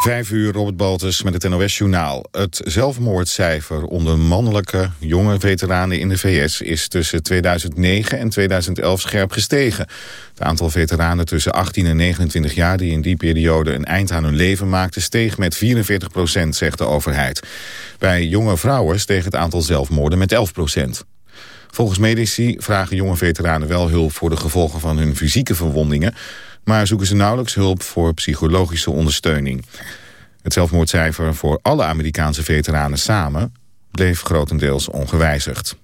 Vijf uur, Robert Baltus met het NOS-journaal. Het zelfmoordcijfer onder mannelijke jonge veteranen in de VS... is tussen 2009 en 2011 scherp gestegen. Het aantal veteranen tussen 18 en 29 jaar... die in die periode een eind aan hun leven maakten... steeg met 44 procent, zegt de overheid. Bij jonge vrouwen steeg het aantal zelfmoorden met 11 procent. Volgens medici vragen jonge veteranen wel hulp... voor de gevolgen van hun fysieke verwondingen maar zoeken ze nauwelijks hulp voor psychologische ondersteuning. Het zelfmoordcijfer voor alle Amerikaanse veteranen samen bleef grotendeels ongewijzigd.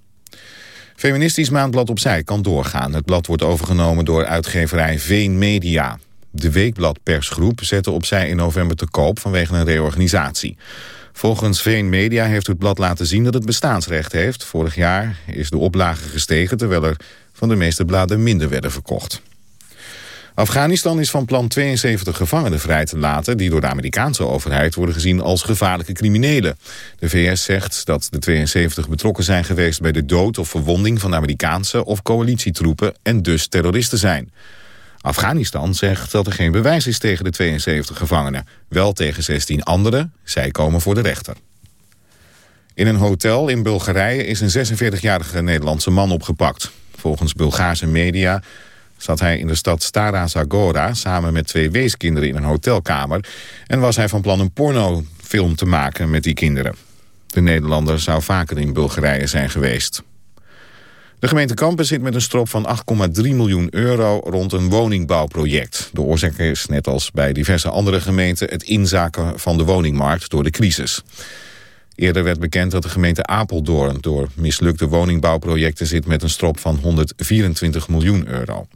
Feministisch Maandblad Opzij kan doorgaan. Het blad wordt overgenomen door uitgeverij Veen Media. De Weekblad Persgroep zette Opzij in november te koop vanwege een reorganisatie. Volgens Veen Media heeft het blad laten zien dat het bestaansrecht heeft. Vorig jaar is de oplage gestegen terwijl er van de meeste bladen minder werden verkocht. Afghanistan is van plan 72 gevangenen vrij te laten... die door de Amerikaanse overheid worden gezien als gevaarlijke criminelen. De VS zegt dat de 72 betrokken zijn geweest... bij de dood of verwonding van Amerikaanse of coalitietroepen... en dus terroristen zijn. Afghanistan zegt dat er geen bewijs is tegen de 72 gevangenen. Wel tegen 16 anderen. Zij komen voor de rechter. In een hotel in Bulgarije is een 46-jarige Nederlandse man opgepakt. Volgens Bulgaarse media zat hij in de stad Stara Zagora samen met twee weeskinderen in een hotelkamer... en was hij van plan een pornofilm te maken met die kinderen. De Nederlander zou vaker in Bulgarije zijn geweest. De gemeente Kampen zit met een strop van 8,3 miljoen euro rond een woningbouwproject. De oorzaak is, net als bij diverse andere gemeenten, het inzaken van de woningmarkt door de crisis. Eerder werd bekend dat de gemeente Apeldoorn door mislukte woningbouwprojecten zit met een strop van 124 miljoen euro.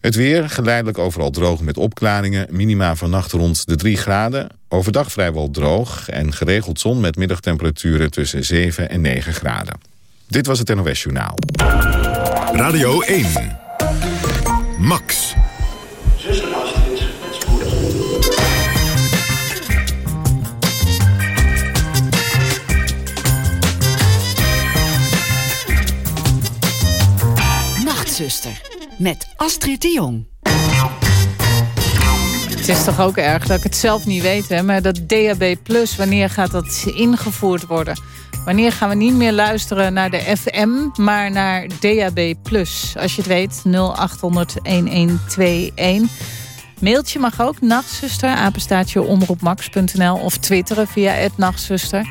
Het weer, geleidelijk overal droog met opklaringen. Minima vannacht rond de 3 graden. Overdag vrijwel droog en geregeld zon met middagtemperaturen tussen 7 en 9 graden. Dit was het NOS Journaal. Radio 1. Max. Nachtzuster met Astrid de Jong. Het is toch ook erg dat ik het zelf niet weet, hè? maar dat DAB+, wanneer gaat dat ingevoerd worden? Wanneer gaan we niet meer luisteren naar de FM, maar naar DAB+. Als je het weet, 0800-1121. Mailtje mag ook, nachtzuster, apenstaatje omroepmax.nl... of twitteren via het nachtzuster.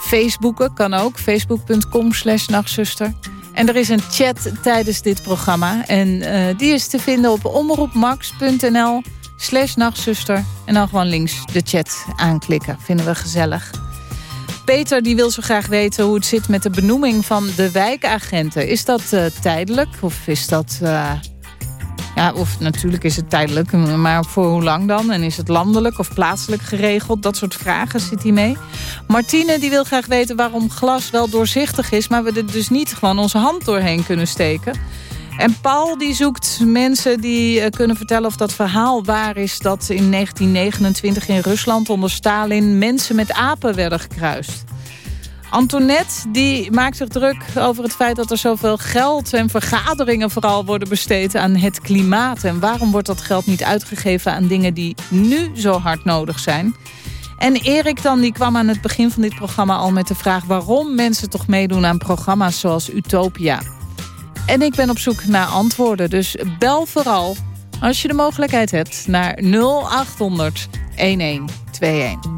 Facebooken kan ook, facebook.com slash nachtzuster. En er is een chat tijdens dit programma. En uh, die is te vinden op omroepmax.nl slash nachtzuster. En dan gewoon links de chat aanklikken. Vinden we gezellig. Peter die wil zo graag weten hoe het zit met de benoeming van de wijkagenten. Is dat uh, tijdelijk of is dat... Uh, ja, of natuurlijk is het tijdelijk, maar voor hoe lang dan? En is het landelijk of plaatselijk geregeld? Dat soort vragen zit hij mee. Martine die wil graag weten waarom glas wel doorzichtig is... maar we er dus niet gewoon onze hand doorheen kunnen steken. En Paul die zoekt mensen die eh, kunnen vertellen of dat verhaal waar is... dat in 1929 in Rusland onder Stalin mensen met apen werden gekruist. Antoinette die maakt zich druk over het feit dat er zoveel geld en vergaderingen vooral worden besteed aan het klimaat. En waarom wordt dat geld niet uitgegeven aan dingen die nu zo hard nodig zijn? En Erik dan, die kwam aan het begin van dit programma al met de vraag... waarom mensen toch meedoen aan programma's zoals Utopia. En ik ben op zoek naar antwoorden, dus bel vooral als je de mogelijkheid hebt naar 0800 1121.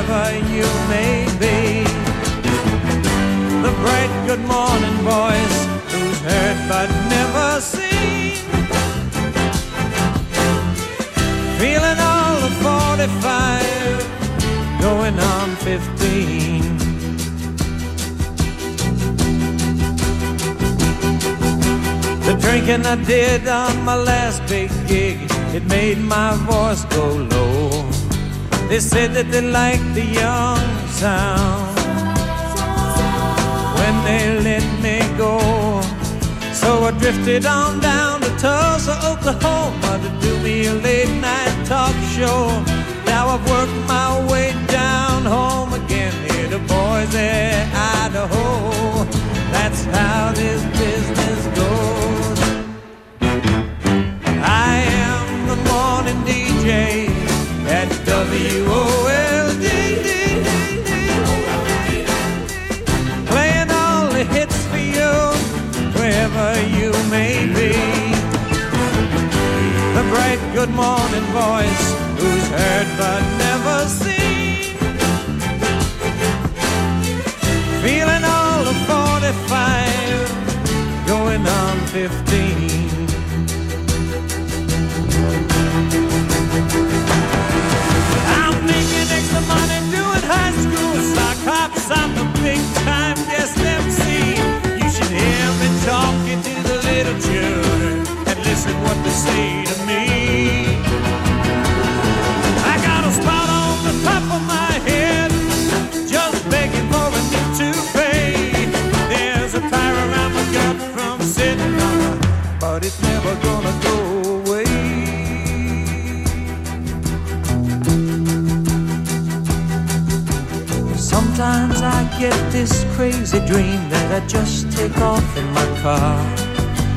Wherever you may be. The bright good morning voice, who's heard but never seen. Feeling all of 45, going on 15. The drinking I did on my last big gig, it made my voice go low. They said that they liked the young sound when they let me go. So I drifted on down to Tulsa, Oklahoma to do me a late night talk show. Now I've worked my way down home again here to Boise, Idaho. That's how this business goes. I am the morning DJ Playing all the hits for you, wherever you may be. Bright good morning voice, who's heard but never seen. I got a spot on the top of my head, just begging for a. There's a fire around my gut from sitting on it, but it's never gonna go away. Sometimes I get this crazy dream that I just take off in my car.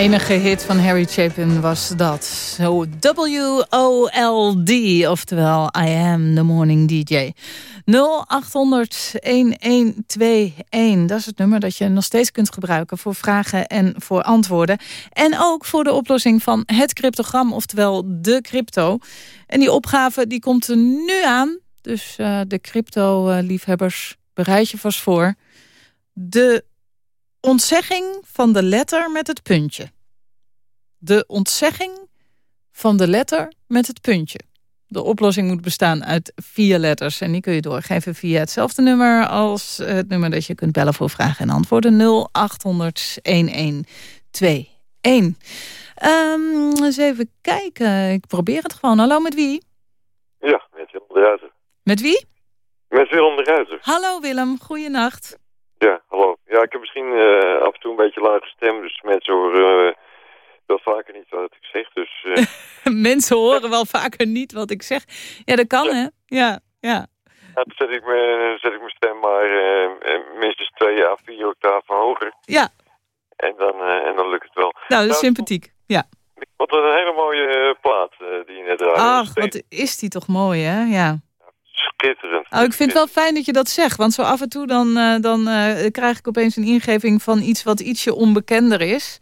Enige hit van Harry Chapin was dat. Zo W-O-L-D, oftewel I am the morning DJ. 0800-1121, dat is het nummer dat je nog steeds kunt gebruiken... voor vragen en voor antwoorden. En ook voor de oplossing van het cryptogram, oftewel de crypto. En die opgave die komt er nu aan. Dus uh, de crypto-liefhebbers, bereid je vast voor. De ontzegging van de letter met het puntje. De ontzegging van de letter met het puntje. De oplossing moet bestaan uit vier letters. En die kun je doorgeven via hetzelfde nummer als het nummer dat je kunt bellen voor vragen en antwoorden. 0800 1121. Um, eens even kijken. Ik probeer het gewoon. Hallo, met wie? Ja, met Willem de Ruiter. Met wie? Met Willem de Ruiter. Hallo Willem, goeienacht. Ja, hallo. Ja, ik heb misschien eh, af en toe een beetje lage stem, dus mensen horen eh, wel vaker niet wat ik zeg. Dus eh, Mensen horen wel vaker niet wat ik zeg. Ja, dat kan, hè? Ja, ja. dan zet ik, me, zet ik mijn stem maar minstens twee à vier octaven hoger. Ja, En dan, en dan lukt het wel. nou, dat is Nou, sympathiek. Ja. Wat een hele mooie plaat die je net draaide. Ach, Steen- wat is die toch mooi, hè? Ja. Schitterend. Oh, ik vind het wel fijn dat je dat zegt. Want zo af en toe dan, eh, dan eh, krijg ik opeens een ingeving van iets wat ietsje onbekender is.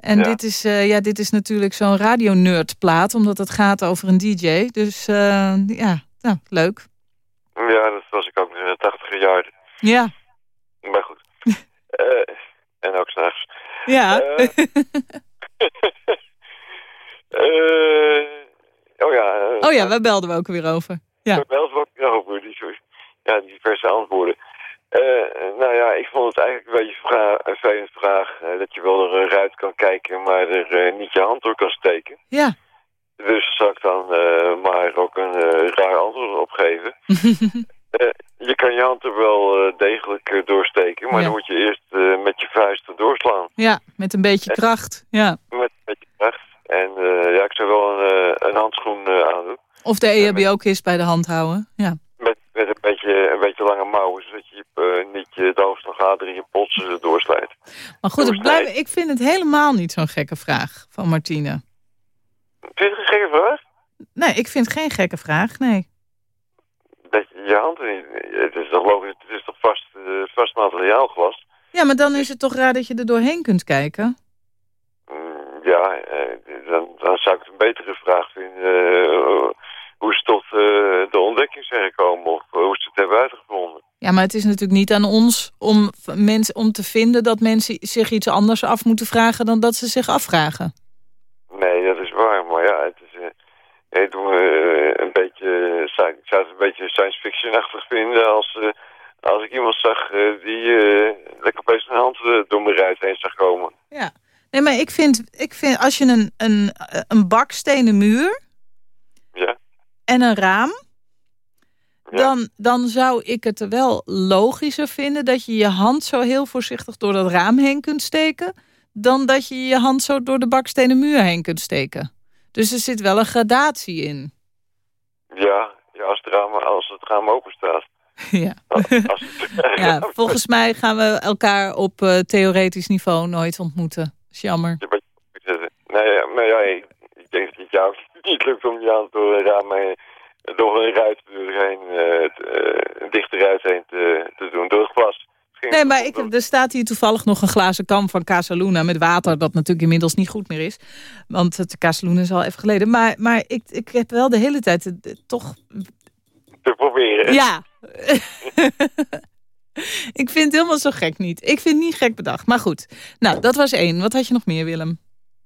En Ja. dit, is, eh, ja, dit is natuurlijk zo'n radionerdplaat, omdat het gaat over een DJ. Dus ja, nou, leuk. Ja, dat was ik ook in de tachtiger jaren. Ja, Maar goed. En ook s'nachts. ja. Oh ja. oh ja, waar belden we ook weer over? Ja. Wel wat over die, soort- ja, die diverse antwoorden. Eh, nou ja, ik vond het eigenlijk een beetje vra- een vervelend vraag eh, dat je wel er een ruit kan kijken, maar er eh, niet je hand door kan steken. Ja. Dus zal ik dan eh, maar ook een eh, raar antwoord op geven. Eh, je kan je hand er wel eh, degelijk eh, doorsteken, maar Ja. dan moet je eerst eh, met je vuist erdoor slaan. ja, met een beetje kracht. Ja. Met, met je kracht. En eh, ja, ik zou wel een, eh, een handschoen eh, aandoen. Of de EHBO-kist bij de hand houden. Ja. Met, met een, beetje, een beetje lange mouwen, zodat je eh, niet je hoofdslagader in je polsen doorslijt. Maar goed, ik, blijf, ik vind het helemaal niet zo'n gekke vraag van Martine. Vind je het een gekke vraag? Nee, ik vind geen gekke vraag, nee. Dat je je hand niet... Het is toch logisch, het is toch vast, eh, vast materiaal glas? Ja, maar dan is het toch raar dat je er doorheen kunt kijken? Mm, ja, eh, dan, dan zou ik het een betere vraag vinden. eh, hoe ze tot eh, de ontdekking zijn gekomen of eh, hoe ze het hebben uitgevonden. Ja, maar het is natuurlijk niet aan ons om, mensen, om te vinden dat mensen zich iets anders af moeten vragen dan dat ze zich afvragen. Nee, dat is waar, maar ja, het is... eh, ik doe, eh, een beetje, ik zou het een beetje science fiction-achtig vinden als, eh, als ik iemand zag die lekker opeens een hand door mijn ruit heen zag komen. Ja. Nee, maar ik vind, ik vind als je een, een, een bakstenen muur Ja, en een raam... Dan, dan zou ik het er wel logischer vinden dat je je hand zo heel voorzichtig door dat raam heen kunt steken. Dan dat je je hand zo door de bakstenen muur heen kunt steken. Dus er zit wel een gradatie in. ja, ja als, het raam, als het raam open staat. ja. Het, ja, volgens mij gaan we elkaar op eh, theoretisch niveau nooit ontmoeten. Dat is jammer. Nee, maar ja, ik, denk dat het jou niet lukt om je hand door een raam heen, door een ruit heen, eh, eh, een dichte ruit heen te, te doen, door het glas. Nee, maar ik, er staat hier toevallig nog een glazen kam van Casaluna met water... dat natuurlijk inmiddels niet goed meer is. Want het Casaluna is al even geleden. Maar, maar ik, ik heb wel de hele tijd het toch... Te proberen. Ja. ik vind het helemaal zo gek niet. Ik vind het niet gek bedacht. Maar goed. Nou, dat was één. Wat had je nog meer, Willem?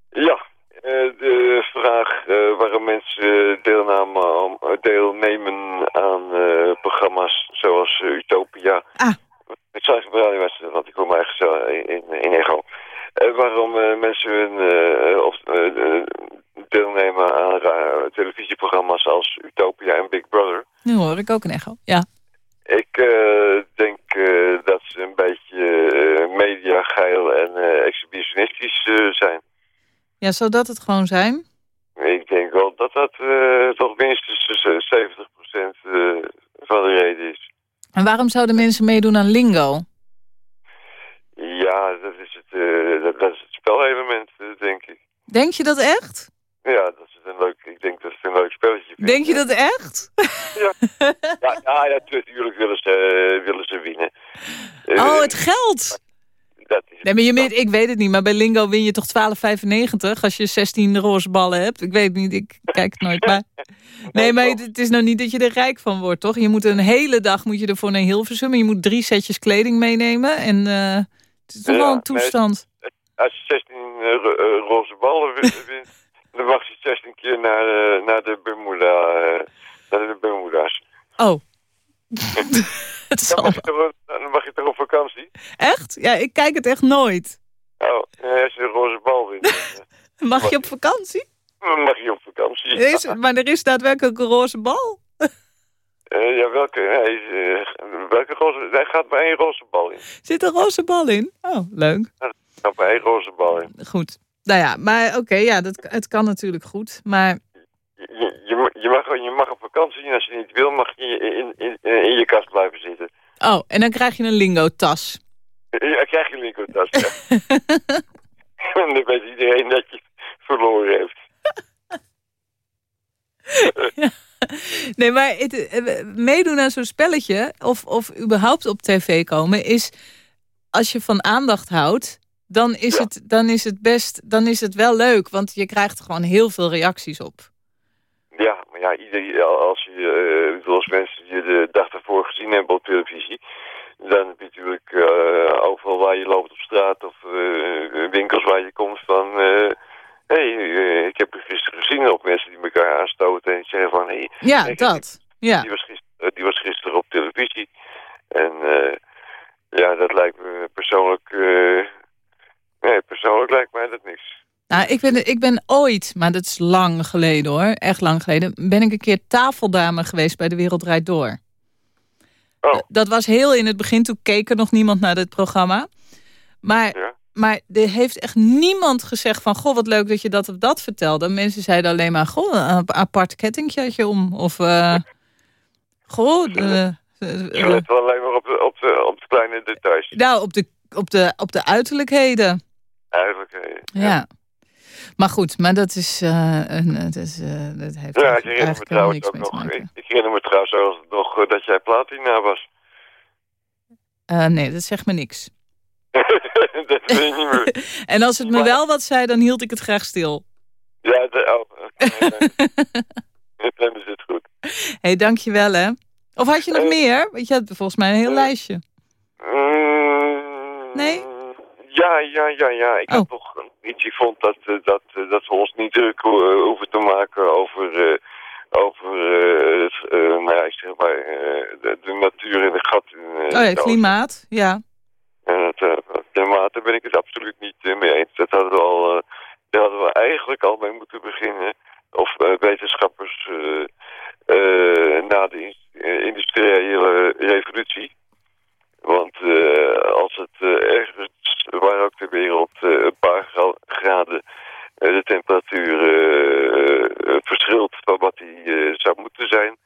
Ja, eh, de vraag eh, waarom mensen deelnamen, aan- deelnemen aan eh, programma's zoals eh, Utopia. Ah. Ik zag het want ik kom ergens zo in, in, Echo. Eh, waarom eh, mensen hun, eh, of, eh, eh, deelnemen aan ra- televisieprogramma's als Utopia en Big Brother. Nu hoor ik ook een echo. Ja. Ik eh, denk eh, dat ze een beetje eh, mediageil en eh, exhibitionistisch eh, zijn. ja, zodat het gewoon zijn. Ik denk wel dat dat eh, toch minstens eh, 70% eh, van de reden is. En waarom zouden mensen meedoen aan lingo? Ja, dat is het, eh, dat, dat is het spelelement, eh, denk ik. Denk je dat echt? Ja, dat is een leuk, ik denk dat het een leuk spelletje vindt. Denk je dat echt? Ja, ja, ja natuurlijk willen ze, eh, willen ze winnen. Eh, Oh, het geld! Nee, maar je meent, ik weet het niet, maar bij Lingo win je toch 12,95 als je 16 roze ballen hebt? Ik weet het niet, ik kijk het nooit. Maar... Nee, maar het is nou niet dat je er rijk van wordt, toch? Je moet een hele dag moet je ervoor naar Hilversum en je moet drie setjes kleding meenemen. En eh, het is toch wel een nee. toestand. Als je 16 eh, eh, roze ballen wint, dan mag je 16 keer naar, naar de Bermuda, naar de Bermuda's. Oh. het Dan mag, je toch, dan mag je toch op vakantie? Echt? Ja, ik kijk het echt nooit. Oh, eh, als je een roze bal wint, dan, Mag je op vakantie? eh, mag je op vakantie. Is, maar er is daadwerkelijk een roze bal. Eh, ja, welke? Eh, welke roze? Daar gaat maar één roze bal in. Zit een roze bal in? Oh, leuk. Er gaat maar één roze bal in. Goed. Nou ja, maar oké, ja, dat, het kan natuurlijk goed. Maar Je, je, je, mag, je mag op vakantie en als je niet wil, mag je in, in, in, je kast blijven zitten. Oh, en dan krijg je een lingo-tas. Ja, krijg je een linkertas, ja. en dan weet iedereen dat je verloren heeft. Nee, maar het, eh, meedoen aan zo'n spelletje... Of, of überhaupt op tv komen... is als je van aandacht houdt... Dan is, Ja. het, dan is het best, dan is het wel leuk. Want je krijgt gewoon heel veel reacties op. Ja, maar ja, ieder, als, je, eh, als mensen je de dag daarvoor gezien hebben op televisie... dan heb je natuurlijk eh, overal waar je loopt op straat of eh, winkels waar je komt van... eh, Hé, hey, ik heb je gisteren gezien op mensen die elkaar aanstoten en zeggen van... Hey, Ja, dat. Ja. Die was, gisteren, die was gisteren op televisie. En eh, ja, dat lijkt me persoonlijk... eh, nee, persoonlijk lijkt mij dat niks. Nou, ik ben, ik ben ooit, maar dat is lang geleden hoor, echt lang geleden, ben ik een keer tafeldame geweest bij De Wereld Draait Door. Oh, Dat was heel in het begin, toen keek er nog niemand naar dit programma. Maar, ja. maar er heeft echt niemand gezegd van, goh, wat leuk dat je dat of dat vertelde. Mensen zeiden alleen maar, goh, een apart kettingje had je om. Of, eh, goh, de, Je eh, let wel alleen maar op de, op de, op de kleine details. nou, op de, op, de, op de uiterlijkheden. Eigenlijk, eh, Ja. Maar goed, maar dat is, eh, een, het is eh, dat heeft Ja, ik herinner me trouwens ook nog, ik, ik herinner me trouwens ook nog dat jij platina was. Eh, nee, dat zegt me niks. dat weet je niet meer. En als het me wel wat zei, dan hield ik het graag stil. Ja, de, oh, dan is het goed. Hé, hey, dankjewel hè. Of had je nog meer? Want je had volgens mij een heel lijstje. Mm, Nee? Ja, ja, ja, ja. Ik Oh. had toch iets die vond dat, eh, dat, eh, dat we ons niet druk ho- hoeven te maken over, eh, over eh, het, eh, nou ja, ik zeg maar, eh, de, de natuur en de gat. in, eh, Oh ja, de klimaat. Ja. En het klimaat, daar ben ik het absoluut niet eh, mee eens. Dat hadden we al, eh, daar hadden we eigenlijk al mee moeten beginnen. Of eh, wetenschappers eh, eh, na de in- eh, industriële revolutie. Want eh, als het eh, ergens, waar ook ter wereld, eh, een paar gra- graden de temperatuur verschilt van wat die zou moeten zijn,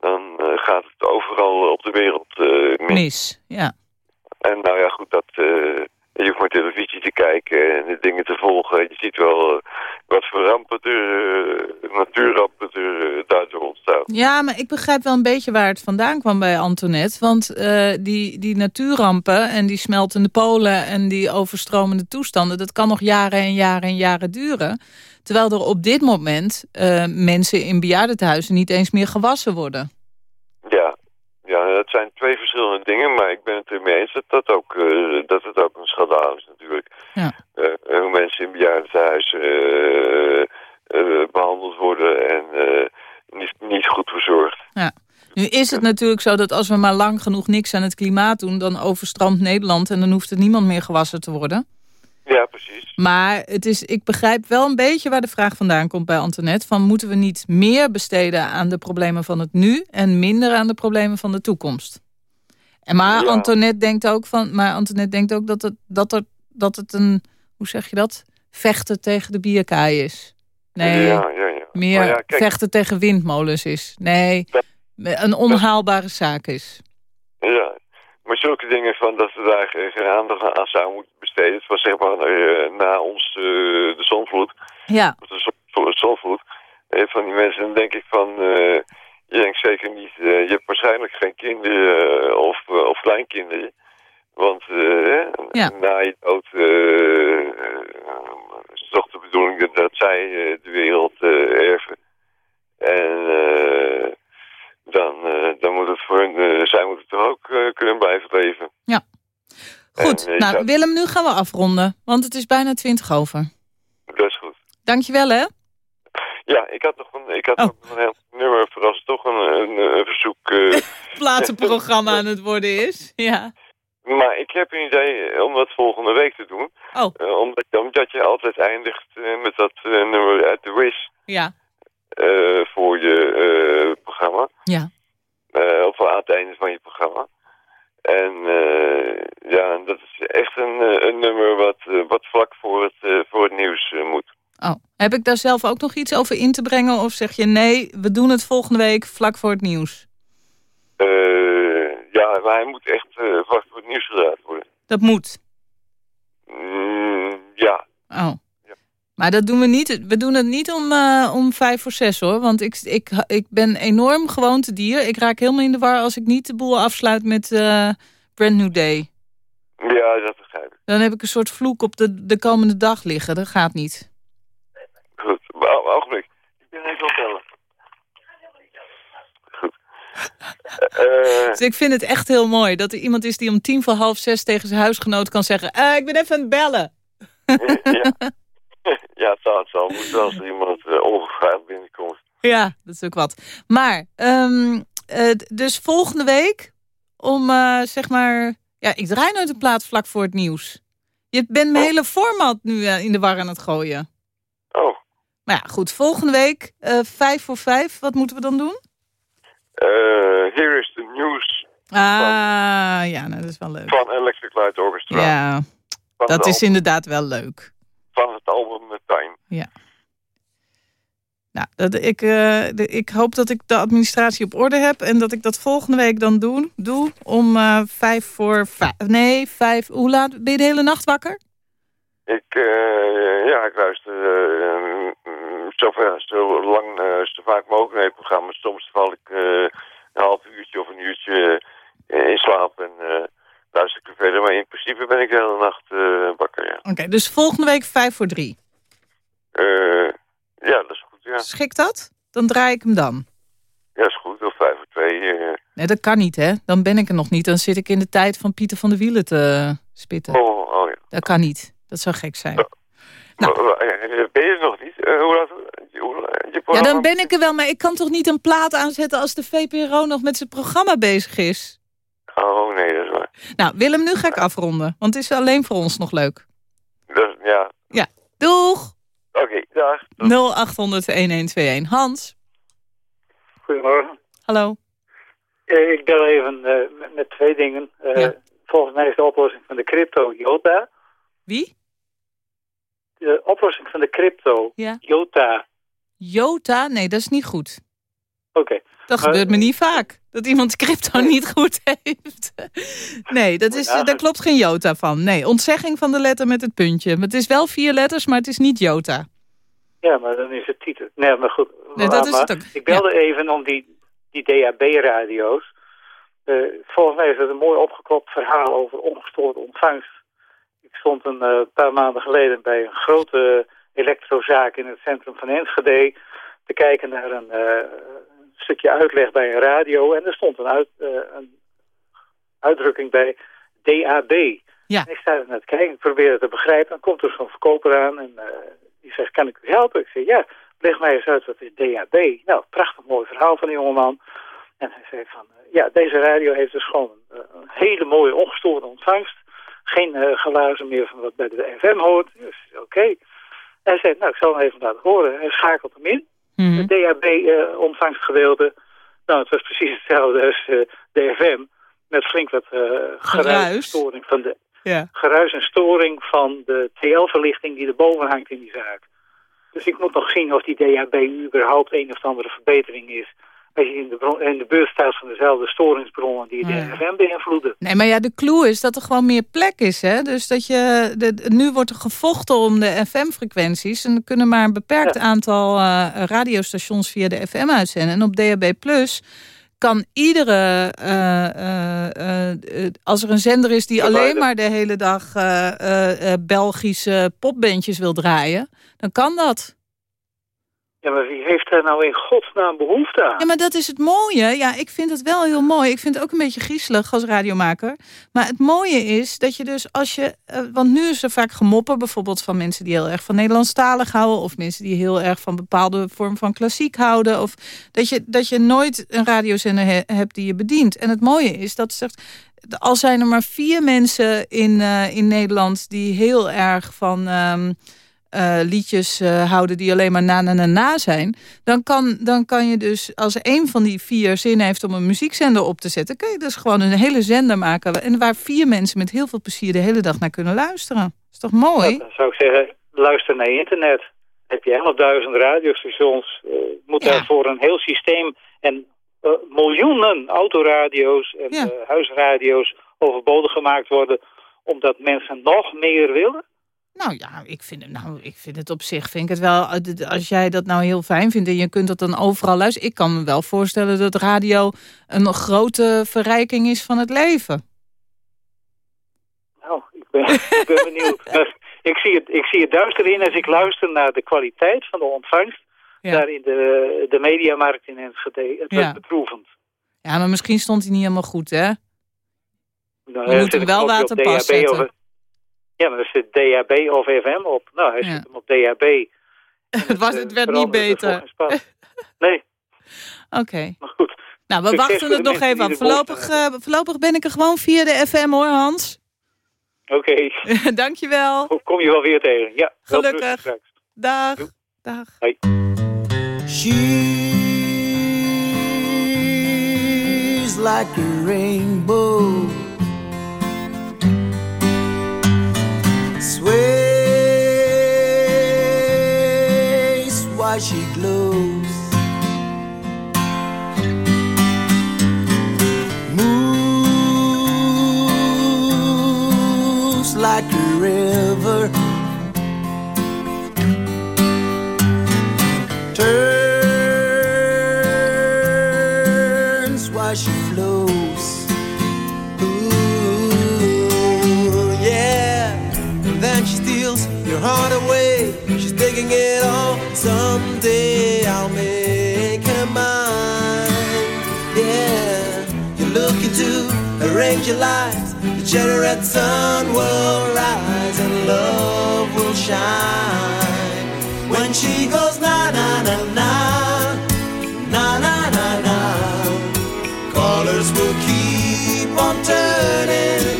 dan gaat het overal op de wereld mis. Mis. Ja. En nou ja, goed, dat, eh, je hoeft maar televisie te kijken en de dingen te volgen. Je ziet wel eh, wat voor rampen er, eh, natuurrampen er eh, daardoor ontstaan. Ja, maar ik begrijp wel een beetje waar het vandaan kwam bij Antoinette. Want die, die natuurrampen en die smeltende polen en die overstromende toestanden... dat kan nog jaren en jaren en jaren duren. Terwijl er op dit moment mensen in bejaardentehuizen niet eens meer gewassen worden. Ja. Ja, dat zijn twee verschillende dingen, maar ik ben het ermee eens dat, dat, ook, eh, dat het ook een schandaal is natuurlijk. Ja. Eh, hoe mensen in bejaardentehuizen eh, eh, behandeld worden en niet, niet goed verzorgd. Ja. Nu is het natuurlijk zo dat als we maar lang genoeg niks aan het klimaat doen... dan overstroomt Nederland en dan hoeft er niemand meer gewassen te worden. Ja, precies. Maar het is, ik begrijp wel een beetje waar de vraag vandaan komt bij Antoinette. Van moeten we niet meer besteden aan de problemen van het nu... en minder aan de problemen van de toekomst? En maar, Ja. Antoinette denkt ook van, maar Antoinette denkt ook dat het, dat, er, dat het een... Hoe zeg je dat? Vechten tegen de bierkaai is. Nee, Ja, ja, ja. meer vechten tegen windmolens is. Nee, een onhaalbare zaak is. Maar zulke dingen van dat we daar geen aandacht aan zouden moeten besteden. Het was zeg maar eh, na ons eh, de zonvloed, Ja, de zon- zonvloed, eh, van die mensen. Dan denk ik van, je denkt zeker niet, je hebt waarschijnlijk geen kinderen of, of kleinkinderen. Want eh, Ja. na je dood is het toch de bedoeling dat, dat zij de wereld erven. En eh, dan, eh, dan moet het voor hun, eh, zij moeten toch ook eh, kunnen blijven leven. goed. En, eh, nou, ja. Willem, nu gaan we afronden. Want het is bijna twintig over. Dat is goed. Dankjewel, hè? Ja, ik had nog een, ik had Oh. nog een heel nummer voor als het toch een, een, een verzoek. eh, Platenprogramma aan het worden is. Ja. maar ik heb een idee om dat volgende week te doen. Oh, omdat, omdat je altijd eindigt met dat nummer uit de Wiz ja. Eh, voor je eh, programma. Ja. Eh, of aan het einde van je programma. En ja, dat is echt een, een nummer wat, wat vlak voor het, voor het nieuws moet. Oh, heb ik daar zelf ook nog iets over in te brengen? Of zeg je nee, we doen het volgende week vlak voor het nieuws? ja, maar hij moet echt vlak voor het nieuws gedaan worden. Dat moet? Mm, ja. Oh. Maar dat doen we niet. We doen het niet om, uh, om vijf voor zes hoor. Want ik, ik, ik ben enorm gewoontedier. Ik raak helemaal in de war als ik niet de boel afsluit met uh, Brand New Day. Ja, dat begrijp ik. Dan heb ik een soort vloek op de, de komende dag liggen. Dat gaat niet. Goed, maar ogenblik. Ik ben even opbellen. Goed. Uh, dus ik vind het echt heel mooi dat er iemand is die om tien voor half zes tegen zijn huisgenoot kan zeggen... ik ben even aan het bellen. ja. Ja, het zou, het zou moeten als er iemand uh, ongevraagd binnenkomt. Ja, dat is ook wat. Maar, um, uh, dus volgende week om, uh, zeg maar... Ja, ik draai nooit een plaat vlak voor het nieuws. Je bent mijn oh. hele format nu in de war aan het gooien. Oh. Maar ja, goed. Volgende week, vijf voor vijf. Wat moeten we dan doen? Here is the news. Ah, van, ja, nou, dat is wel leuk. Van Electric Light Orchestra. Ja, van dat is inderdaad wel leuk van het album Time. Ja. Nou, dat, ik, uh, de, ik hoop dat ik de administratie op orde heb... en dat ik dat volgende week dan doe, doe om uh, vijf voor vijf... Nee, vijf... Hoe laat? Ben je de hele nacht wakker? Ik, uh, ja, ik luister zo, ver, zo lang, zo vaak mogelijk naar het programma. Soms val ik een half uurtje of een uurtje in slaap en luister ik er verder. Maar in principe ben ik de hele nacht uh, wakker, ja. Oké, okay, dus volgende week vijf voor drie? Uh, ja, dat is goed, ja. Schikt dat? Dan draai ik hem dan. Ja, is goed. Of vijf voor twee. Uh... Nee, dat kan niet, hè? Dan ben ik er nog niet. Dan zit ik in de tijd van Pieter van der Wielen te spitten. Oh, oh ja. Dat kan niet. Dat zou gek zijn. Oh. Nou. Ben je er nog niet? hoe laat... Ja, dan ben ik er wel, maar ik kan toch niet een plaat aanzetten als de VPRO nog met zijn programma bezig is? Oh, nee, dat is waar. Nou, Willem, nu ga ik afronden. Want het is alleen voor ons nog leuk. Dus, ja. Ja. Doeg! Oké, okay, dag. 0800-1121. Hans? Goedemorgen. Hallo. Ik bel even uh, met, met, twee dingen. Uh, ja. Volgens mij is de oplossing van de crypto Jota. Wie? De oplossing van de crypto ja. Jota. Jota? Nee, dat is niet goed. Oké. Okay. Dat maar, gebeurt me niet vaak. Dat iemand crypto niet goed heeft. Nee, dat is, daar klopt geen jota van. Nee, ontzegging van de letter met het puntje. Het is wel vier letters, maar het is niet jota. Ja, maar dan is het titel. Nee, maar goed. Nee, dat is het ook. Ik belde ja. even om die, die DAB-radio's. Uh, volgens mij is het een mooi opgeklopt verhaal over ongestoorde ontvangst. Ik stond een uh, paar maanden geleden bij een grote elektrozaak in het centrum van Enschede... te kijken naar een... Stukje uitleg bij een radio en er stond een, uit, uh, een uitdrukking bij DAB. Ja. En ik sta er naar te kijken, ik probeer het te begrijpen. Dan komt er zo'n verkoper aan en uh, die zegt, kan ik u helpen? Ik zeg, ja, leg mij eens uit, wat is DAB? Nou, prachtig mooi verhaal van die jongeman. En hij zei van, uh, ja, deze radio heeft dus gewoon een, een hele mooie ongestoorde ontvangst. Geen uh, geluizen meer van wat bij de FM hoort. Dus oké. Okay. Hij zei, nou, ik zal hem even laten horen. Hij schakelt hem in. Mm Het DHB-ontvangstgedeelte, uh, nou, het was precies hetzelfde als uh, de FM. Met flink wat uh, geruis, en storing van de, ja. geruis en storing van de TL-verlichting die erboven hangt in die zaak. Dus ik moet nog zien of die DHB überhaupt een of andere verbetering is als je in de, bron, in de staat van dezelfde storingsbronnen die de Ja. FM beïnvloeden. Nee, maar ja, de clue is dat er gewoon meer plek is. Hè? Dus dat je, de, nu wordt er gevochten om de FM-frequenties. En er kunnen maar een beperkt Ja. aantal eh, radiostations via de FM uitzenden. En op DAB Plus kan iedere, eh, eh, als er een zender is die alleen maar de hele dag Belgische popbandjes wil draaien, dan kan dat. Ja, maar wie heeft daar nou in godsnaam behoefte aan? Ja, maar dat is het mooie. Ja, ik vind het wel heel mooi. Ik vind het ook een beetje griezelig als radiomaker. Maar het mooie is dat je dus als je... eh, want nu is er vaak gemoppen bijvoorbeeld van mensen die heel erg van Nederlandstalig houden... of mensen die heel erg van bepaalde vorm van klassiek houden. Of dat je, dat je nooit een radiozender he- hebt die je bedient. En het mooie is dat zegt... Al zijn er maar vier mensen in, eh, in Nederland die heel erg van... ehm, eh, liedjes eh, houden die alleen maar na na na na zijn... Dan kan, dan kan je dus, als één van die vier zin heeft om een muziekzender op te zetten... kun je dus gewoon een hele zender maken... en waar vier mensen met heel veel plezier de hele dag naar kunnen luisteren. is toch mooi? Nou, dan zou ik zeggen, luister naar internet. Heb je 11.000 radiostations. Uh, moet Ja. daarvoor een heel systeem en eh, miljoenen autoradio's en Ja. eh, huisradio's overbodig gemaakt worden. Omdat mensen nog meer willen. Nou ja, ik vind, het, nou, ik vind het op zich, vind ik het wel, eh, als jij dat nou heel fijn vindt en je kunt dat dan overal luisteren. Ik kan me wel voorstellen dat radio een grote verrijking is van het leven. Nou, ik ben, ik ben benieuwd. ik, zie het, ik zie het duister in als ik luister naar de kwaliteit van de ontvangst. Ja. Daar in de, de mediamarkt in Enschede. Het Ja. werd bedroevend. Ja, maar misschien stond hij niet helemaal goed, hè? Nou, We moeten zit een wel waterpas DHB zetten. Ja, maar er zit DHB of FM op. Nou, hij Ja. zit hem op DHB. Het, was, eh, het werd niet het beter. Nee, Oké. goed. Nou, we Succes wachten het nog even af. Voorlopig, eh, voorlopig ben ik er gewoon via de FM, hoor, Hans. Oké, Dankjewel. kom je wel weer tegen. Ja, wel Gelukkig. Dag. Dag. She's like a rainbow. While she glows. Moves like a river. change your lives. The Generate sun will rise and love will shine. When she goes na na na na, na na na na, colors will keep on turning.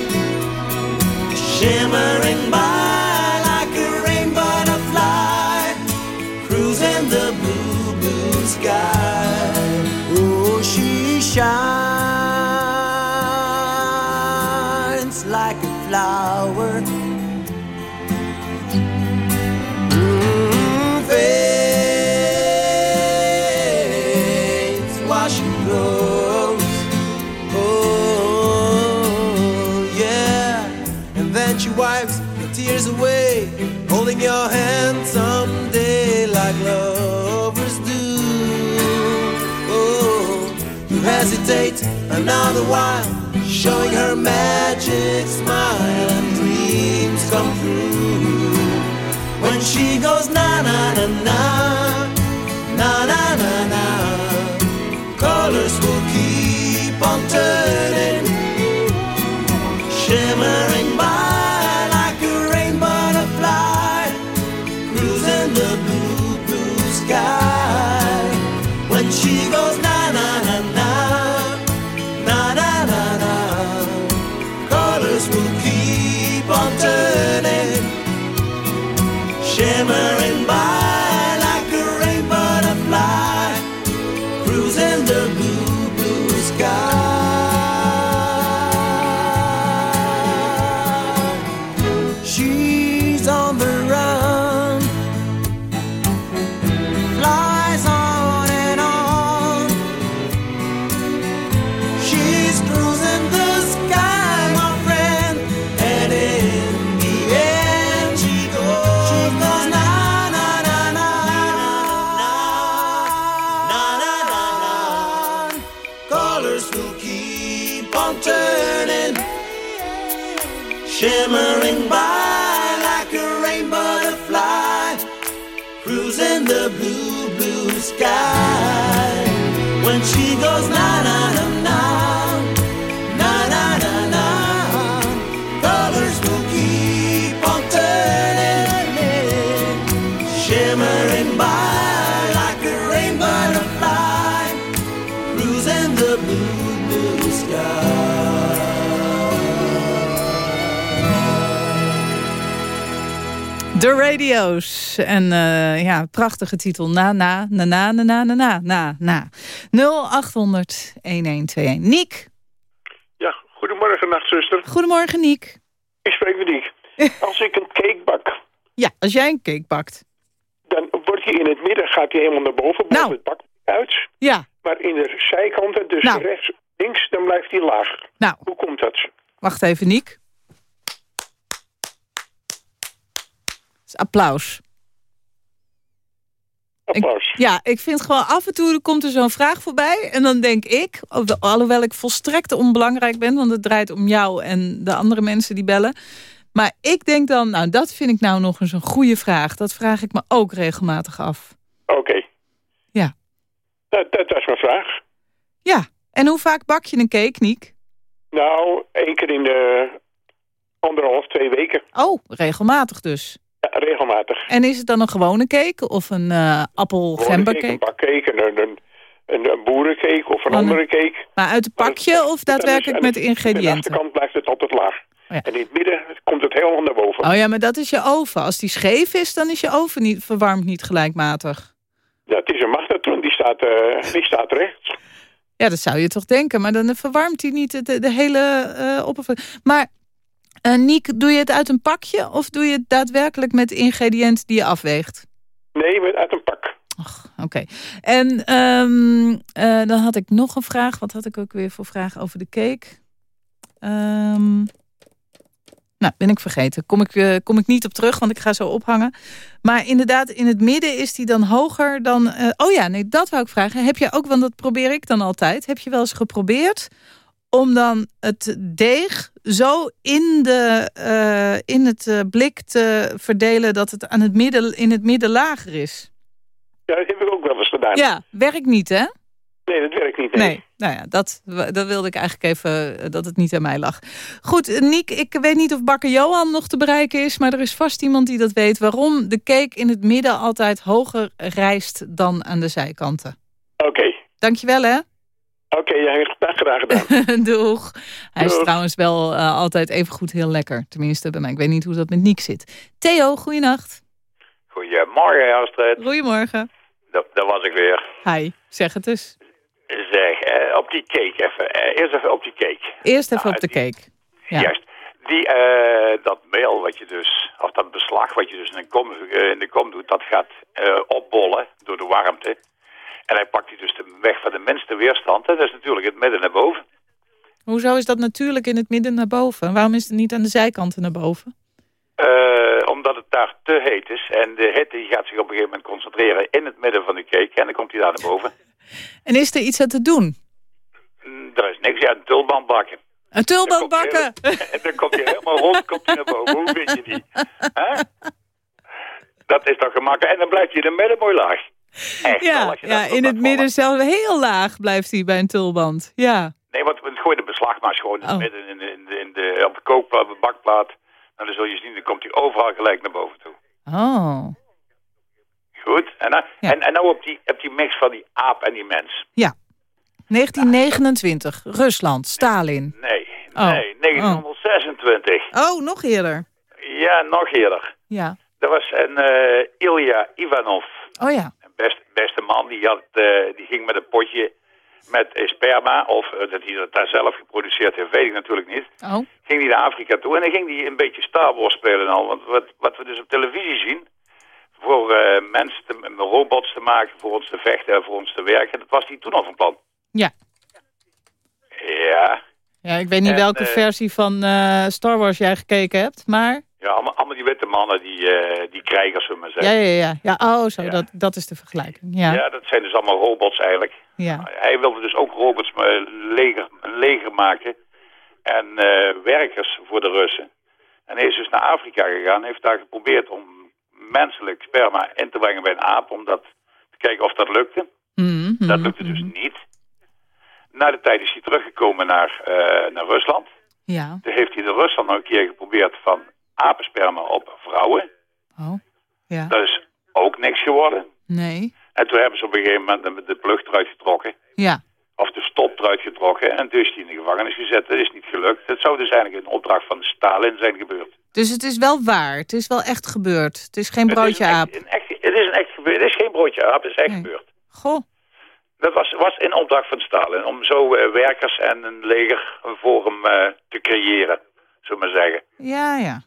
hesitate another while, showing her magic smile and dreams come true. When she goes na na na na, na na na na, colors will keep on turning. De Radio's. En eh, ja, prachtige titel. Na, na, na, na, na, na, na, na, na. 0800 1121. Niek. Ja, goedemorgen, nachtzuster. Goedemorgen, Niek. Ik spreek met Diek. Als ik een cake bak Ja, als jij een cake bakt. Dan wordt hij in het midden, gaat hij helemaal naar boven, boven Nou. het bak uit. Ja, Maar in de zijkanten, dus Nou. rechts, links, dan blijft hij laag. nou, Hoe komt dat? wacht even, Niek. Applaus. Ja, ik vind gewoon af en toe komt er zo'n vraag voorbij. En dan denk ik, alhoewel ik volstrekt onbelangrijk ben... want het draait om jou en de andere mensen die bellen. Maar ik denk dan, nou dat vind ik nou nog eens een goede vraag. Dat vraag ik me ook regelmatig af. Oké. Ja. Dat, dat, is mijn vraag. Ja, en hoe vaak bak je een cake, Niek? Nou, één keer in de anderhalf, twee weken. Oh, regelmatig dus. Regelmatig. En is het dan een gewone cake of een eh appel Gewone cake, Een bakcake, een, een, een, een boerencake of een Oh, andere cake. Maar uit een pakje of daadwerkelijk met Aan de ingrediënten? achterkant blijft het altijd laag. ja. En in het midden komt het helemaal naar boven. Oh ja, maar dat is je oven. Als die scheef is, dan is je oven niet, verwarmt niet gelijkmatig. Ja, het is een magnetron, die staat, eh, die staat rechts. Ja, dat zou je toch denken. Maar dan verwarmt hij niet de, de hele eh oppervlakte. Maar eh Niek, doe je het uit een pakje... of doe je het daadwerkelijk met ingrediënten die je afweegt? Nee, met, uit een pak. Ach, oké. En ehm, eh, dan had ik nog een vraag. Wat had ik ook weer voor vraag over de cake? Ehm, nou, ben ik vergeten. Kom ik, eh, kom ik niet op terug, want ik ga zo ophangen. Maar inderdaad, in het midden is die dan hoger dan... oh ja, nee, dat wou ik vragen. Heb je ook, want dat probeer ik dan altijd... heb je wel eens geprobeerd om dan het deeg zo in, de, eh, in het eh, blik te verdelen... dat het aan het midden, in het midden lager is? Ja, dat heb ik ook wel eens gedaan. Ja, werkt niet, hè? Nee, dat werkt niet. Nee. Nee, nou ja, dat, dat wilde ik eigenlijk even, dat het niet aan mij lag. Goed, Niek, ik weet niet of bakker Johan nog te bereiken is... maar er is vast iemand die dat weet... waarom de cake in het midden altijd hoger rijst dan aan de zijkanten. Oké. Dankjewel, hè? Oké, ja, graag graag gedaan. Doeg. Hij is trouwens wel eh, altijd even goed heel lekker. Tenminste, bij mij. Ik weet niet hoe dat met Niek zit. Theo, goeienacht. Goedemorgen, Astrid. Goedemorgen. Dat, dat was ik weer. Hi, zeg het eens. Zeg, eh, op die cake even. Eh, eerst even op die cake. Eerst even Nou, op de die- cake. Ja. Juist. Die, eh, dat meel wat je dus, of dat beslag wat je dus in de kom, in de kom doet, dat gaat eh, opbollen door de warmte. En hij pakt die dus de weg van de minste weerstand. En dat is natuurlijk het midden naar boven. Hoezo is dat natuurlijk in het midden naar boven? Waarom is het niet aan de zijkanten naar boven? Eh, omdat het daar te heet is. En de hitte die gaat zich op een gegeven moment concentreren in het midden van de cake. En dan komt hij daar naar boven. En is er iets aan te doen? Mm, Er is niks aan, een tulband bakken. Een tulband bakken! En dan komt hij helemaal rond, komt hij naar boven. Hoe vind je die? Dat is toch gemakkelijk. En dan blijft hij in het midden mooi laag. Echt, Ja, als je ja dat in het midden zelf heel laag blijft hij bij een tulband. Ja. Nee, want we gooien de beslag maar eens gewoon in het Oh. midden in de, in de, in de, op de kookplaat, de bakplaat. Nou, dan zul je zien, dan komt hij overal gelijk naar boven toe. Oh. Goed? En, dan, Ja. en, en nou op die, op die mix van die aap en die mens. Ja. 1929, Rusland, Stalin. Nee, Oh. nee, 1926. Oh, nog eerder. Ja, nog eerder. Ja. Er was een eh, Ilya Ivanov. Oh ja. Best, beste man, die, had, eh, die ging met een potje met sperma, of eh, dat hij dat daar zelf geproduceerd heeft, weet ik natuurlijk niet. Oh. Ging hij naar Afrika toe en dan ging hij een beetje Star Wars spelen al. Want wat, wat we dus op televisie zien, voor eh, mensen, te, robots te maken, voor ons te vechten en voor ons te werken, dat was hij toen al van plan. Ja. Ja, Ja, ik weet niet En, welke versie van Star Wars jij gekeken hebt, maar... ja allemaal, allemaal die witte mannen, die, eh, die krijgers, zullen we maar Ja, zeggen. ja, ja. ja oh, zo, Ja. Dat, dat is de vergelijking. Ja, Ja, dat zijn dus allemaal robots eigenlijk. ja. Hij wilde dus ook robots eh, leger, een leger maken. En eh, werkers voor de Russen. En hij is dus naar Afrika gegaan. Heeft daar geprobeerd om menselijk sperma in te brengen bij een aap. Om dat te kijken of dat lukte. Mhm, Dat lukte dus mhm. niet. Na de tijd is hij teruggekomen naar, naar Rusland. Ja. Toen heeft hij in Rusland nog een keer geprobeerd van apensperma op vrouwen. Oh. Ja. Dat is ook niks geworden. Nee. En toen hebben ze op een gegeven moment de- plucht eruit getrokken. Ja. of de stop eruit getrokken. En toen is hij in de gevangenis gezet. Dat is niet gelukt. Het zou dus eigenlijk een opdracht van Stalin zijn gebeurd. Dus het is wel waar. Het is wel echt gebeurd. Het is geen broodje het is een aap. echt, een echt- het is een echt gebeurd. Het is geen broodje aap. Het is echt Nee. gebeurd. Goh. Dat was, was in opdracht van Stalin. Om zo eh, werkers en een leger voor hem eh, te creëren. Zullen we maar zeggen. Ja, ja.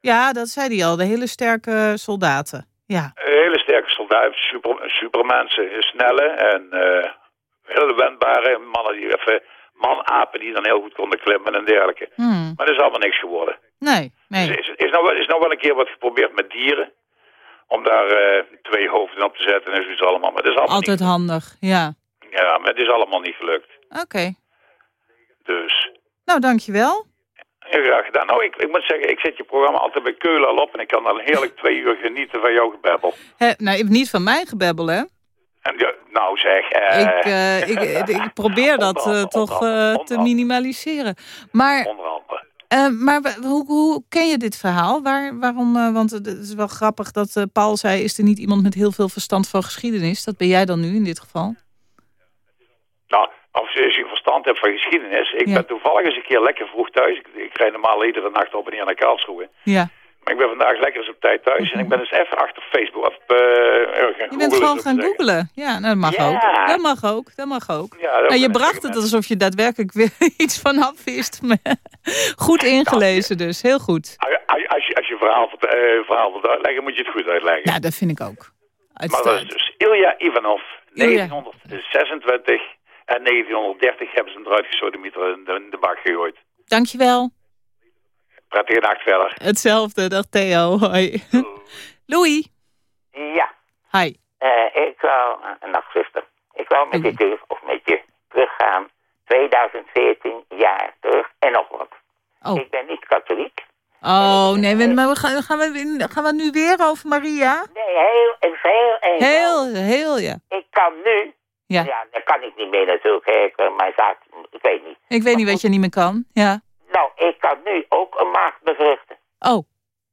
Ja, dat zei hij al. De hele sterke soldaten. Ja. Hele sterke soldaten, super, supermensen, snelle en eh hele wendbare mannen die even manapen die dan heel goed konden klimmen en dergelijke. Hmm. Maar dat is allemaal niks geworden. Nee, nee. Er is, is, nou wel, is nou wel een keer wat geprobeerd met dieren. Om daar eh, twee hoofden op te zetten en zoiets allemaal. Maar dat is allemaal Altijd handig. Ja. ja, maar het is allemaal niet gelukt. Oké. Dus, Nou, dankjewel. Heel graag gedaan. Nou, ik, ik moet zeggen, ik zet je programma altijd bij Keulen al op. En ik kan dan heerlijk twee uur genieten van jouw gebabbel. Hè, nou, niet van mijn gebabbel, hè? Ja, nou zeg, eh, Ik, eh, ik, ik, ik probeer dat eh, toch eh, te minimaliseren. Maar, eh, maar hoe, hoe ken je dit verhaal? Waar, waarom, eh, want het is wel grappig dat eh, Paul zei... is er niet iemand met heel veel verstand van geschiedenis? Dat ben jij dan nu in dit geval? Nou, als je, als je verstand hebt van geschiedenis. Ik Ja. ben toevallig eens een keer lekker vroeg thuis. Ik, ik rijd normaal iedere nacht op en neer naar Karlsruhe. Ja. Maar ik ben vandaag lekker eens op tijd thuis. En ik ben eens even achter Facebook of uh, Je bent gewoon gaan googlen. Ja, nou, dat mag Ja. ook. Dat mag ook. Dat mag ook. Ja, dat en je bracht het alsof je daadwerkelijk weer iets vanaf wist. goed ingelezen dus. Heel goed. Als je, als je, als je verhaal, eh, verhaal wilt uitleggen, moet je het goed uitleggen. Ja, dat vind ik ook. maar dat is dus Ilya Ivanov, Ilya. 1926 en 1930 hebben ze hem eruit gesodemieter in de, in de bak gegooid. Dankjewel. Prettige nacht verder. Hetzelfde. Dag Theo. Hoi. Louis. Ja, Hi. eh, ik wou, uh, nachtzuster, ik wou met je terug, of met je teruggaan, 2014 jaar terug en nog wat. Oh. Ik ben niet katholiek. Oh, nee. we- Maar we gaan, gaan, we, gaan we nu weer over Maria? Nee, heel, heel eenvoudig. Heel, heel, ja. Ik kan nu, Ja. ja, dat kan ik niet meer natuurlijk. Ik, eh, mijn zaak, ik weet niet. Ik weet niet wat je niet meer kan. Ja. Nou, ik kan nu ook een maagd bevruchten. Oh.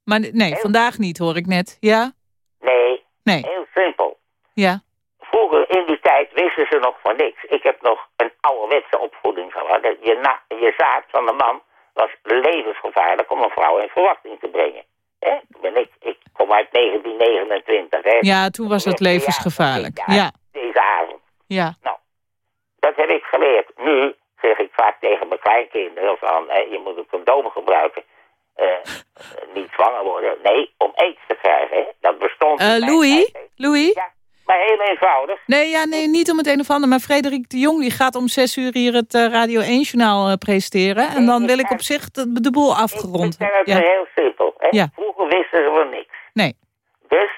Maar nee, vandaag niet, hoor ik net. Ja? Nee, Nee. heel simpel. Ja. Vroeger in die tijd wisten ze nog van niks. Ik heb nog een ouderwetse opvoeding gehad. Je, na, je zaad van de man was levensgevaarlijk om een vrouw in verwachting te brengen. Hè? Ben ik, ik kom uit 1929. Hè? Ja, toen was het levensgevaarlijk. Ja. Deze Ja. Dat heb ik geleerd. Nu zeg ik vaak tegen mijn kleinkinderen van... eh, je moet een condoom gebruiken. Eh, eh, niet zwanger worden. Nee, om aids te krijgen. Hè? Dat bestond mijn Louis? tijd. Louis? Ja, maar heel eenvoudig. Nee, ja, nee, niet om het een of ander. Maar Frederik de Jong die gaat om zes uur hier het Radio 1-journaal eh, presenteren. En dan wil ik op zich de, de boel afgerond. Ik het Ja. heel simpel. Hè? Ja. Vroeger wisten ze van niks. Nee. Dus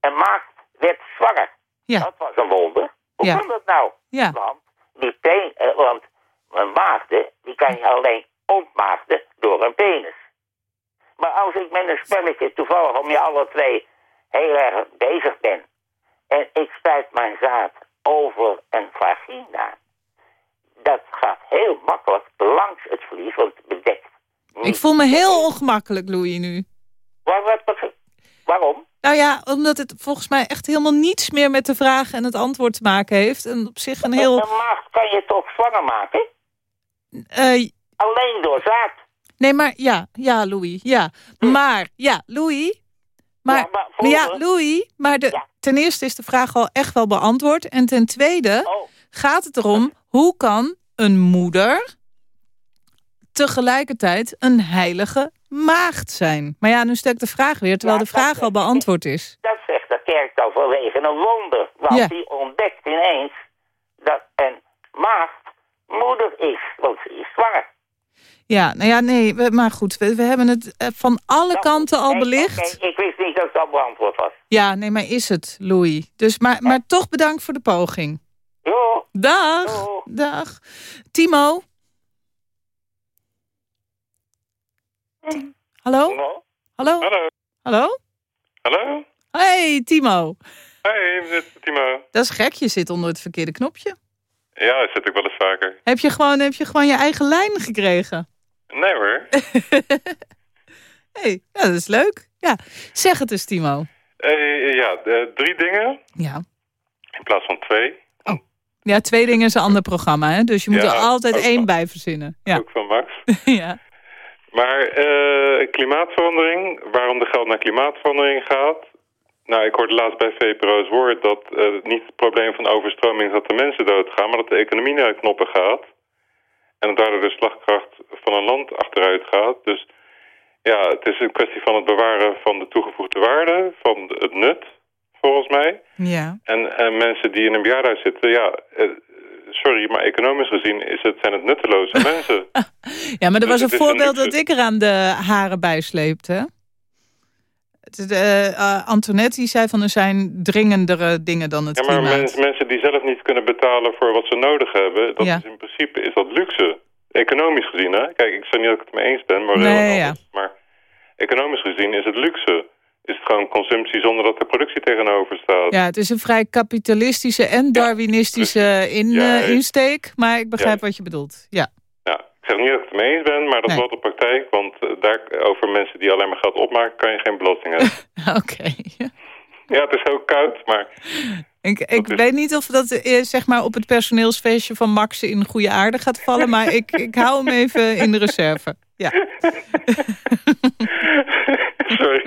een maagd werd zwanger. Ja. Dat was een wonder. Hoe Ja. kan dat nou? Ja. Want, die pen, eh, want een maagden, die kan je alleen ontmaagden door een penis. Maar als ik met een spelletje toevallig om je alle twee heel erg bezig ben... en ik spuit mijn zaad over een vagina... dat gaat heel makkelijk langs het vlies, want het bedekt. Ik voel me heel ongemakkelijk, Louis, nu. Waar, wat, wat- waarom? Nou ja, omdat het volgens mij echt helemaal niets meer met de vraag en het antwoord te maken heeft. En op zich een heel... Een maagd kan je toch zwanger maken? eh, Alleen door zaad. nee, maar ja, ja, Louis, ja. Maar, ja, Louis. Maar, Ja, maar Louis, maar de, ten eerste is de vraag al echt wel beantwoord. En ten tweede Oh. gaat het erom, hoe kan een moeder tegelijkertijd een heilige maagd zijn? Maar ja, nu stel ik de vraag weer, terwijl Ja, de vraag dat- al beantwoord is. Dat zegt de kerk dan vanwege een wonder. Want Ja. die ontdekt ineens dat een maagd moeder is. Want ze is zwanger. Ja, nou ja, nee, we- maar goed, we, we hebben het eh, van alle kanten al Nee, belicht. ik wist niet dat het al beantwoord was. Ja, nee, maar is het, Louis. Dus, maar, maar toch bedankt voor de poging. Jo. Dag. Dag. Timo. Hallo? Hallo? Hallo. Hallo? Hallo? Hey, Timo. Hey, dit is Timo. Dat is gek, je zit onder het verkeerde knopje. Ja, dat zit ik wel eens vaker. Heb je gewoon, heb je, gewoon je eigen lijn gekregen? Nee hoor. hey, ja, dat is leuk. Ja, zeg het eens, Timo. Eh, ja, de- drie dingen Ja. in plaats van twee. Ja, twee dingen is een ander programma, hè? Dus je moet Ja, er altijd één bij verzinnen. Ja. Ook van Max. ja. Maar eh, klimaatverandering, waarom de geld naar klimaatverandering gaat. Nou, ik hoorde laatst bij VPRO's woord dat eh, niet het probleem van overstroming is dat de mensen doodgaan, maar dat de economie naar de knoppen gaat. En dat daardoor de slagkracht van een land achteruit gaat. Dus Ja, het is een kwestie van het bewaren van de toegevoegde waarde, van het nut, volgens mij. Ja. En, en mensen die in een bejaardenhuis zitten, ja, eh, sorry, maar economisch gezien is het, zijn het nutteloze mensen. Ja, maar er Dus was een voorbeeld dat ik er aan de haren bij sleepte. Het is, eh, eh, zei van er zijn dringendere dingen dan het Ja, maar klimaat. mens- mensen die zelf niet kunnen betalen voor wat ze nodig hebben, dat Ja. is in principe is dat luxe. Economisch gezien, hè? Kijk, ik zeg niet dat ik het mee eens ben, maar, Nee, ja. maar economisch gezien is het luxe. Is het gewoon consumptie zonder dat er productie tegenover staat. Ja, het is een vrij kapitalistische en darwinistische in, Ja, eh, insteek. Maar ik begrijp Ja. wat je bedoelt. Ja. Ja, ik zeg niet dat ik het mee eens ben, maar dat Nee. wel de praktijk. Want eh, daar, over mensen die alleen maar geld opmaken, kan je geen belasting hebben. Oké. ja, het is heel koud, maar Ik, ik weet niet of dat eh, zeg maar op het personeelsfeestje van Max in goede aarde gaat vallen. Maar ik, ik hou hem even in de reserve. Ja.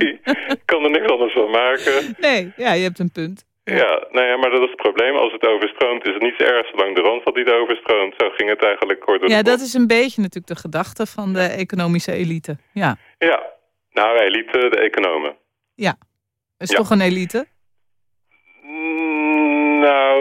ik kan er niks anders van maken. Nee, ja, je hebt een punt. Ja, nou ja, maar dat is het probleem. Als het overstroomt, is het niet zo erg zolang de randstad niet overstroomt. Zo ging het eigenlijk kort door Ja, dat is een beetje natuurlijk de gedachte van de economische elite. Ja, Ja, nou, elite, de economen. ja. Is Ja. toch een elite?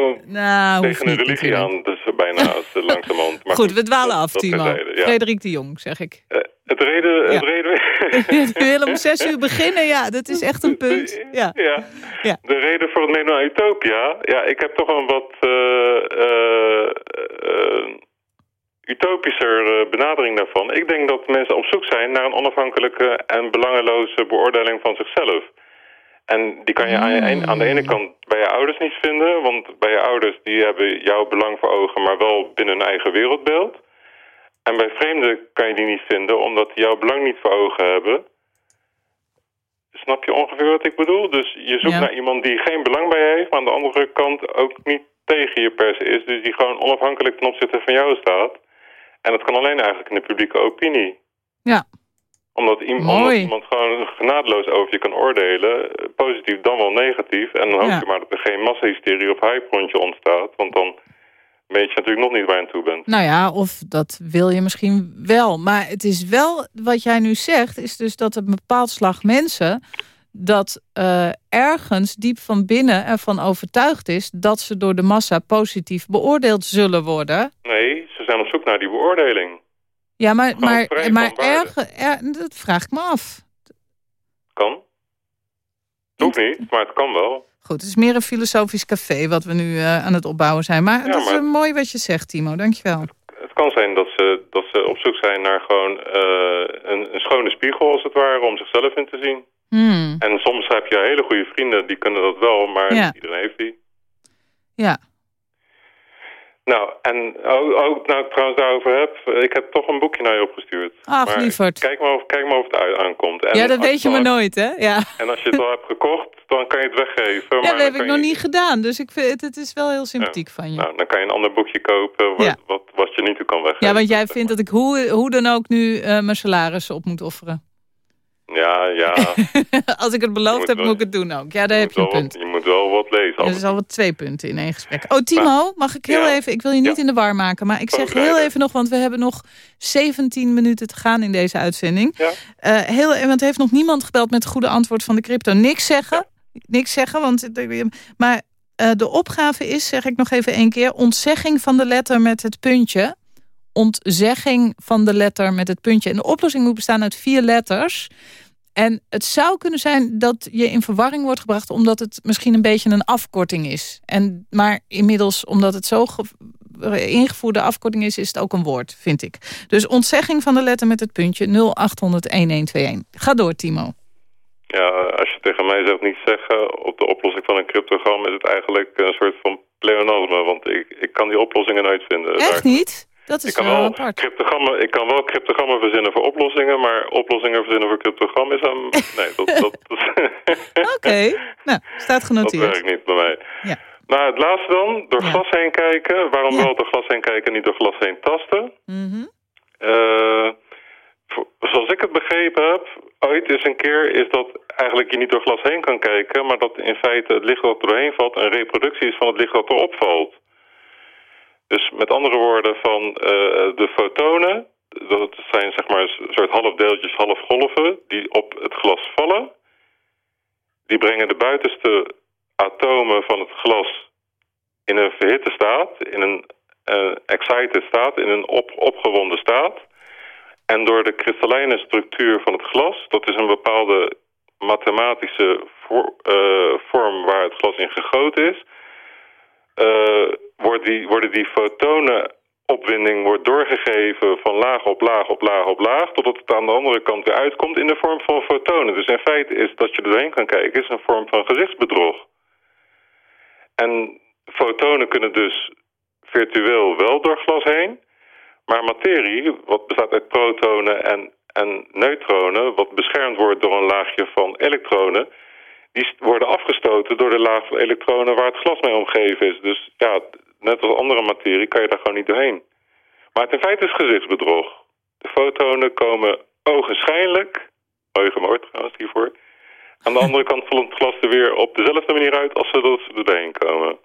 Nou, Nou, tegen de religie aan, dus bijna als de langzamerhand. Maar Goed, we dwalen af, dat Timo. ja. Frederik de Jong, zeg ik. Eh, het reden... Het Ja. reden... Je wil om zes uur beginnen, ja, dat is echt een punt. Ja. Ja. Ja. De reden voor het aan Utopia... Ja, ik heb toch een wat eh, eh, eh, utopischer eh, benadering daarvan. Ik denk dat mensen op zoek zijn naar een onafhankelijke en belangeloze beoordeling van zichzelf. En die kan je aan, een- aan de ene kant bij je ouders niet vinden... want bij je ouders die hebben jouw belang voor ogen... maar wel binnen hun eigen wereldbeeld. En bij vreemden kan je die niet vinden... omdat die jouw belang niet voor ogen hebben... Snap je ongeveer wat ik bedoel? Dus je zoekt Ja. naar iemand die geen belang bij je heeft... maar aan de andere kant ook niet tegen je per se is. Dus die gewoon onafhankelijk ten opzichte van jou staat. En dat kan alleen eigenlijk in de publieke opinie. Ja. Omdat, iem- Mooi. omdat iemand gewoon genadeloos over je kan oordelen. eh, Positief dan wel negatief. En dan hoop Ja. je maar dat er geen massahysterie of hype ontstaat. Want dan weet je natuurlijk nog niet waar je aan toe bent. Nou ja, of dat wil je misschien wel. Maar het is wel, wat jij nu zegt, is dus dat een bepaald slag mensen... dat eh, ergens diep van binnen ervan overtuigd is... dat ze door de massa positief beoordeeld zullen worden. Nee, ze zijn op zoek naar die beoordeling. Ja, maar, maar, maar erg, er, dat vraag ik me af. Kan. Het hoeft niet, maar het kan wel. Goed, het is meer een filosofisch café wat we nu eh, aan het opbouwen zijn. Maar Ja, dat is maar- mooi wat je zegt, Timo. Dankjewel. Het kan zijn dat ze, dat ze op zoek zijn naar gewoon eh, een, een schone spiegel, als het ware, om zichzelf in te zien. Hmm, En soms heb je hele goede vrienden, die kunnen dat wel, maar Ja. iedereen heeft die. ja. Nou, en ook, nou ik trouwens daarover heb, ik heb toch een boekje naar je opgestuurd. Ach, maar lieverd. Kijk maar of, kijk maar of het uit aankomt. En ja, dat weet je maar nooit, hè? Ja. En als je het al hebt gekocht, dan kan je het weggeven. Ja, maar dat heb ik nog je- niet gedaan. Dus ik vind het, het is wel heel sympathiek van je. Nou, dan kan je een ander boekje kopen wat, Ja. wat, wat je niet toe kan weggeven. Ja, want jij vindt dat ik hoe, hoe dan ook nu eh, mijn salaris op moet offeren. Ja, ja. Als ik het beloofd heb, wel- moet ik het doen ook. Ja, daar heb je een punt. wat- je moet wel wat lezen. Dat is al wat twee punten in één gesprek. Oh, Timo, mag ik heel Ja. even... Ik wil je niet Ja. in de war maken, maar ik zeg heel even nog... want we hebben nog 17 minuten te gaan in deze uitzending. Ja. Eh, heel, want er heeft nog niemand gebeld met het goede antwoord van de crypto. Niks zeggen, niks zeggen, want... Maar eh, de opgave is, zeg ik nog even één keer... ontzegging van de letter met het puntje. Ontzegging van de letter met het puntje. En de oplossing moet bestaan uit vier letters... En het zou kunnen zijn dat je in verwarring wordt gebracht... omdat het misschien een beetje een afkorting is. En, maar inmiddels, omdat het zo ge- ingevoerde afkorting is... is het ook een woord, vind ik. Dus ontzegging van de letter met het puntje 0800-1121. Ga door, Timo. Ja, als je tegen mij zegt niet zeggen op de oplossing van een cryptogram... is het eigenlijk een soort van pleonasme. Want ik, ik kan die oplossingen nooit vinden. Echt niet? Dat Ik is kan, wel apart. cryptogrammen, ik kan wel cryptogrammen verzinnen voor oplossingen... maar oplossingen verzinnen voor cryptogram is een... Nee, dat, dat, dat, Oké, nou, staat dat genoteerd. werkt niet bij mij. Ja. Nou, het laatste dan. Door Ja. glas heen kijken. Waarom Ja. wel door glas heen kijken en niet door glas heen tasten? Mhm. Eh, voor- zoals ik het begrepen heb, ooit eens een keer is dat eigenlijk je niet door glas heen kan kijken, maar dat in feite het licht dat er doorheen valt een reproductie is van het licht dat erop valt. Dus met andere woorden van eh, de fotonen Dat zijn zeg maar een soort halfdeeltjes, halfgolven die op het glas vallen. Die brengen de buitenste atomen van het glas in een verhitte staat, in een uh, excited staat, in een op, opgewonden staat. En door de kristallijne structuur van het glas, dat is een bepaalde mathematische uh, vorm waar het glas in gegoten is, uh, worden die fotonenopwinding wordt doorgegeven van laag op laag op laag op laag, totdat het aan de andere kant weer uitkomt in de vorm van fotonen. Dus in feite is dat je er doorheen kan kijken, is een vorm van gezichtsbedrog. En fotonen kunnen dus virtueel wel door glas heen, maar materie, wat bestaat uit protonen en, en neutronen, wat beschermd wordt door een laagje van elektronen, die worden afgestoten door de laag van elektronen waar het glas mee omgeven is. Dus ja, net als andere materie kan je daar gewoon niet doorheen. Maar het in feite is gezichtsbedrog. De fotonen komen ogenschijnlijk, mooi gemoord trouwens hiervoor, aan de andere kant van het glas er weer op dezelfde manier uit als ze erheen komen.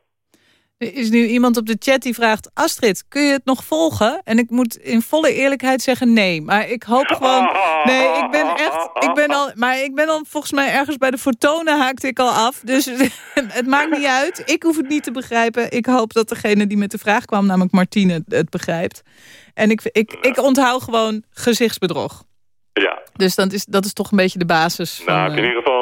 Er is nu iemand op de chat die vraagt... Astrid, kun je het nog volgen? En ik moet in volle eerlijkheid zeggen nee. Maar ik hoop gewoon... Nee, ik ben echt... Ik ben al, maar ik ben dan volgens mij ergens bij de fotonen haakte ik al af. Dus het maakt niet uit. Ik hoef het niet te begrijpen. Ik hoop dat degene die met de vraag kwam, namelijk Martine, het begrijpt. En ik, ik, ik onthoud gewoon gezichtsbedrog. Ja. Dus dat is, dat is toch een beetje de basis. Nou, van, in ieder geval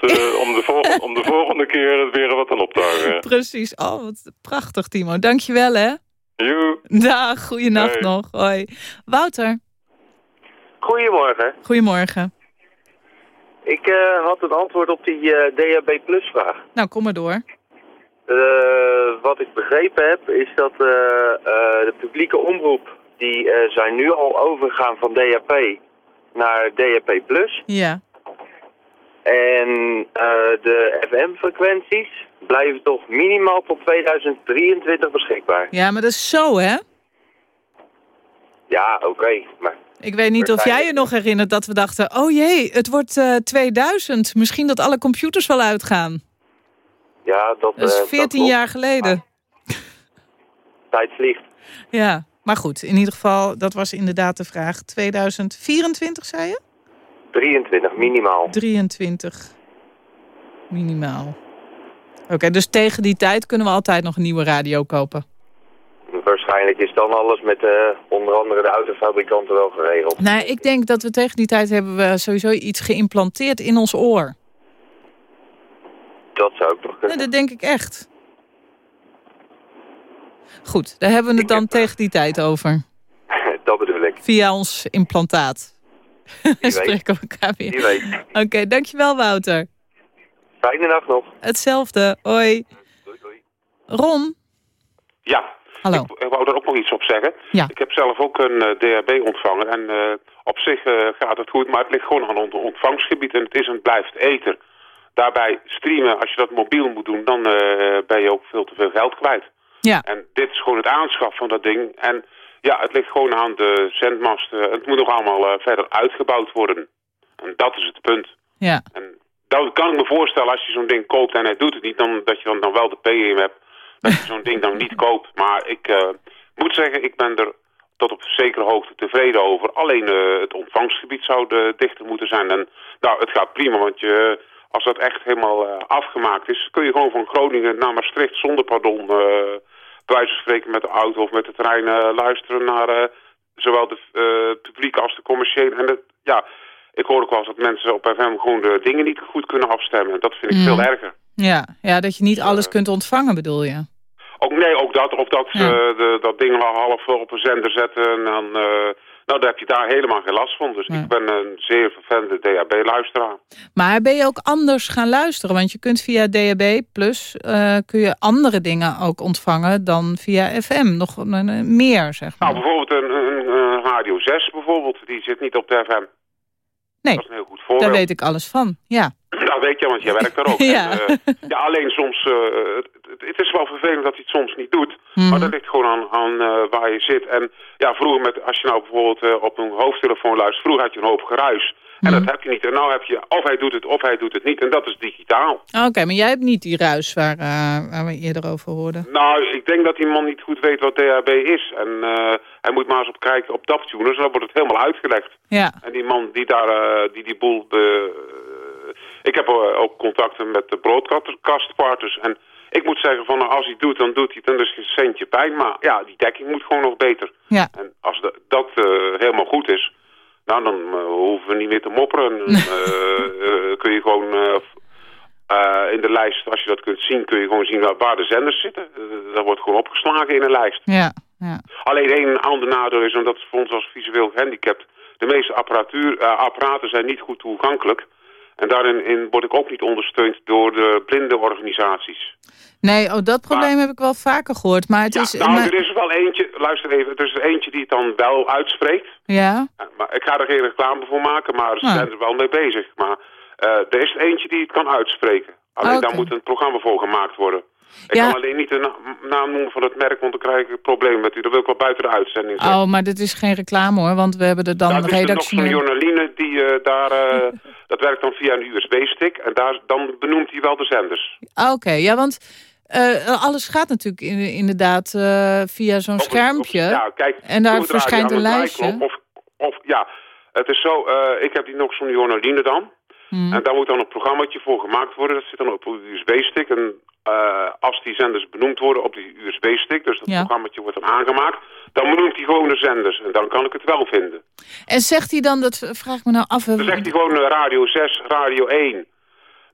haakje om, uh, de, volgende, om de volgende keer het weer wat aan op te hangen. Precies. Oh, wat prachtig, Timo. Dankjewel, hè. Joe. Dag, goeienacht hey. nog. Hoi. Wouter. Goedemorgen. Goedemorgen. Ik uh, had een antwoord op die uh, DHB Plus vraag. Nou, kom maar door. wat ik begrepen heb, is dat de publieke omroep die uh, zijn nu al overgegaan van DHP naar DHP+. Ja. En uh, de FM-frequenties blijven toch minimaal tot 2023 beschikbaar. Ja, maar dat is zo, hè? Ja, oké, okay, maar... Ik weet niet of jij je nog herinnert dat we dachten... oh jee, het wordt uh, 2000. Misschien dat alle computers wel uitgaan. Ja, dat... Dat is 14 dat jaar geleden. Tijd vliegt. Ja, maar goed, in ieder geval, dat was inderdaad de vraag. 2024, zei je? 23, minimaal. 23, minimaal. Oké, okay, dus tegen die tijd kunnen we altijd nog een nieuwe radio kopen? Waarschijnlijk is dan alles met uh, onder andere de autofabrikanten wel geregeld. Nou, ik denk dat we tegen die tijd hebben we sowieso iets geïmplanteerd in ons oor. Dat zou ik toch kunnen. Nee, dat denk ik echt. Goed, daar hebben we het dan tegen die tijd over. Dat bedoel ik. Via ons implantaat. Spreken we elkaar weer. Oké, okay, dankjewel Wouter. Fijne nacht nog. Hetzelfde, hoi. Doei, doei. Ron? Ja. Hallo. Ik, ik wou er ook nog iets op zeggen. Ja. Ik heb zelf ook een uh, DHB ontvangen en uh, op zich uh, gaat het goed, maar het ligt gewoon aan het ontvangstgebied en het is en het blijft eten. Daarbij streamen, als je dat mobiel moet doen, dan ben je ook veel te veel geld kwijt. Ja. En dit is gewoon het aanschaf van dat ding. En ja, het ligt gewoon aan de zendmasten. Het moet nog allemaal uh, verder uitgebouwd worden. En dat is het punt. Ja. En dat kan ik me voorstellen als je zo'n ding koopt en hij doet het niet, dan, dat je dan, dan wel de PM hebt. Dat je zo'n ding dan niet koopt. Maar ik uh, moet zeggen, ik ben er tot op zekere hoogte tevreden over. Alleen uh, het ontvangstgebied zou de dichter moeten zijn. En nou, het gaat prima, want je, als dat echt helemaal uh, afgemaakt is... kun je gewoon van Groningen naar Maastricht zonder pardon... Bij wijze van spreken met de auto of met de trein uh, luisteren naar uh, zowel de uh, publiek als de commerciële. En het, ja, ik hoor ook wel eens dat mensen op FM gewoon de dingen niet goed kunnen afstemmen. Dat vind ik Mm. veel erger. Ja, ja, dat je niet alles kunt ontvangen bedoel je? Ook, nee, ook dat. Of dat, Ja. de, dat ding wel half op een zender zetten. En dan, nou, daar heb je daar helemaal geen last van. Dus Ja. ik ben een zeer vervende DHB-luisteraar. Maar ben je ook anders gaan luisteren? Want je kunt via DAB Plus eh, kun je andere dingen ook ontvangen dan via FM. Nog meer, zeg maar. Nou, bijvoorbeeld een, een, een Radio 6 bijvoorbeeld. Die zit niet op de FM. Nee, Dat is een heel goed voorbeeld. daar weet ik alles van. Ja. Nou, weet je, want jij werkt daar ook. Ja. En, eh, ja, alleen soms... eh, het, het- is wel vervelend dat hij het soms niet doet. Mhm. Maar dat ligt gewoon aan, aan eh, waar je zit. En ja, vroeger met, als je nou bijvoorbeeld op een hoofdtelefoon luistert... Vroeger had je een hoop geruis. En dat heb je niet. En nou heb je of hij doet het of hij doet het niet. En dat is digitaal. Oké, maar jij hebt niet die ruis waar, waar we eerder over hoorden. Nou, ik denk dat die man niet goed weet wat DHB is. En hij moet maar eens op kijken op DAP-tuners. Dan wordt het helemaal uitgelegd. Ja. En die man die daar, die die boel... ik heb eh, ook contacten met de broadcastpartners. En ik moet zeggen van, nou, als hij doet, dan doet hij het. En is geen centje pijn. Maar ja, die dekking moet gewoon nog beter. Ja. En als de- dat eh, helemaal goed is... Nou, dan eh, hoeven we niet meer te mopperen. Eh, kun je gewoon... in de lijst, als je dat kunt zien, kun je gewoon zien waar, waar de zenders zitten. Dat wordt gewoon opgeslagen in een lijst. Ja, ja. Alleen één ander nadeel is, en dat is voor ons als visueel gehandicapt... de meeste apparatuur, apparaten zijn niet goed toegankelijk. En daarin in word ik ook niet ondersteund door de blinde organisaties. Nee, oh, dat probleem heb ik wel vaker gehoord. Maar het is... Nou, maar- er is er wel eentje, luister even, er is eentje die het dan wel uitspreekt. Ja? Maar ik ga er geen reclame voor maken, maar ze Ah. zijn er wel mee bezig. Maar eh, er is eentje die het kan uitspreken. Alleen Oké. daar moet een programma voor gemaakt worden. Ik Ja. kan alleen niet de na- naam noemen van het merk, want dan krijg ik een probleem met u. Dat wil ik wel buiten de uitzending zeggen. Oh, maar dit is geen reclame hoor, want we hebben er dan Nou, het is nog zo'n redactioneel... journaline die eh, daar, eh, dat werkt dan via een USB-stick. En daar, dan benoemt hij wel de zenders. Ah, Oké, ja, want eh, alles gaat natuurlijk in, inderdaad via zo'n schermpje. Ja, kijk, en daar verschijnt een de lijstje. Of, of ja, het is zo, ik heb die nog zo'n journaline dan. Hmm. En daar moet dan een programmaatje voor gemaakt worden. Dat zit dan op een USB-stick. En eh, als die zenders benoemd worden op die USB-stick, dus dat Ja. programmaatje wordt dan aangemaakt, dan benoemt hij gewoon de zenders. En dan kan ik het wel vinden. En zegt hij dan, dat vraag ik me nou af... Dan zegt hij gewoon eh, radio 6, radio 1.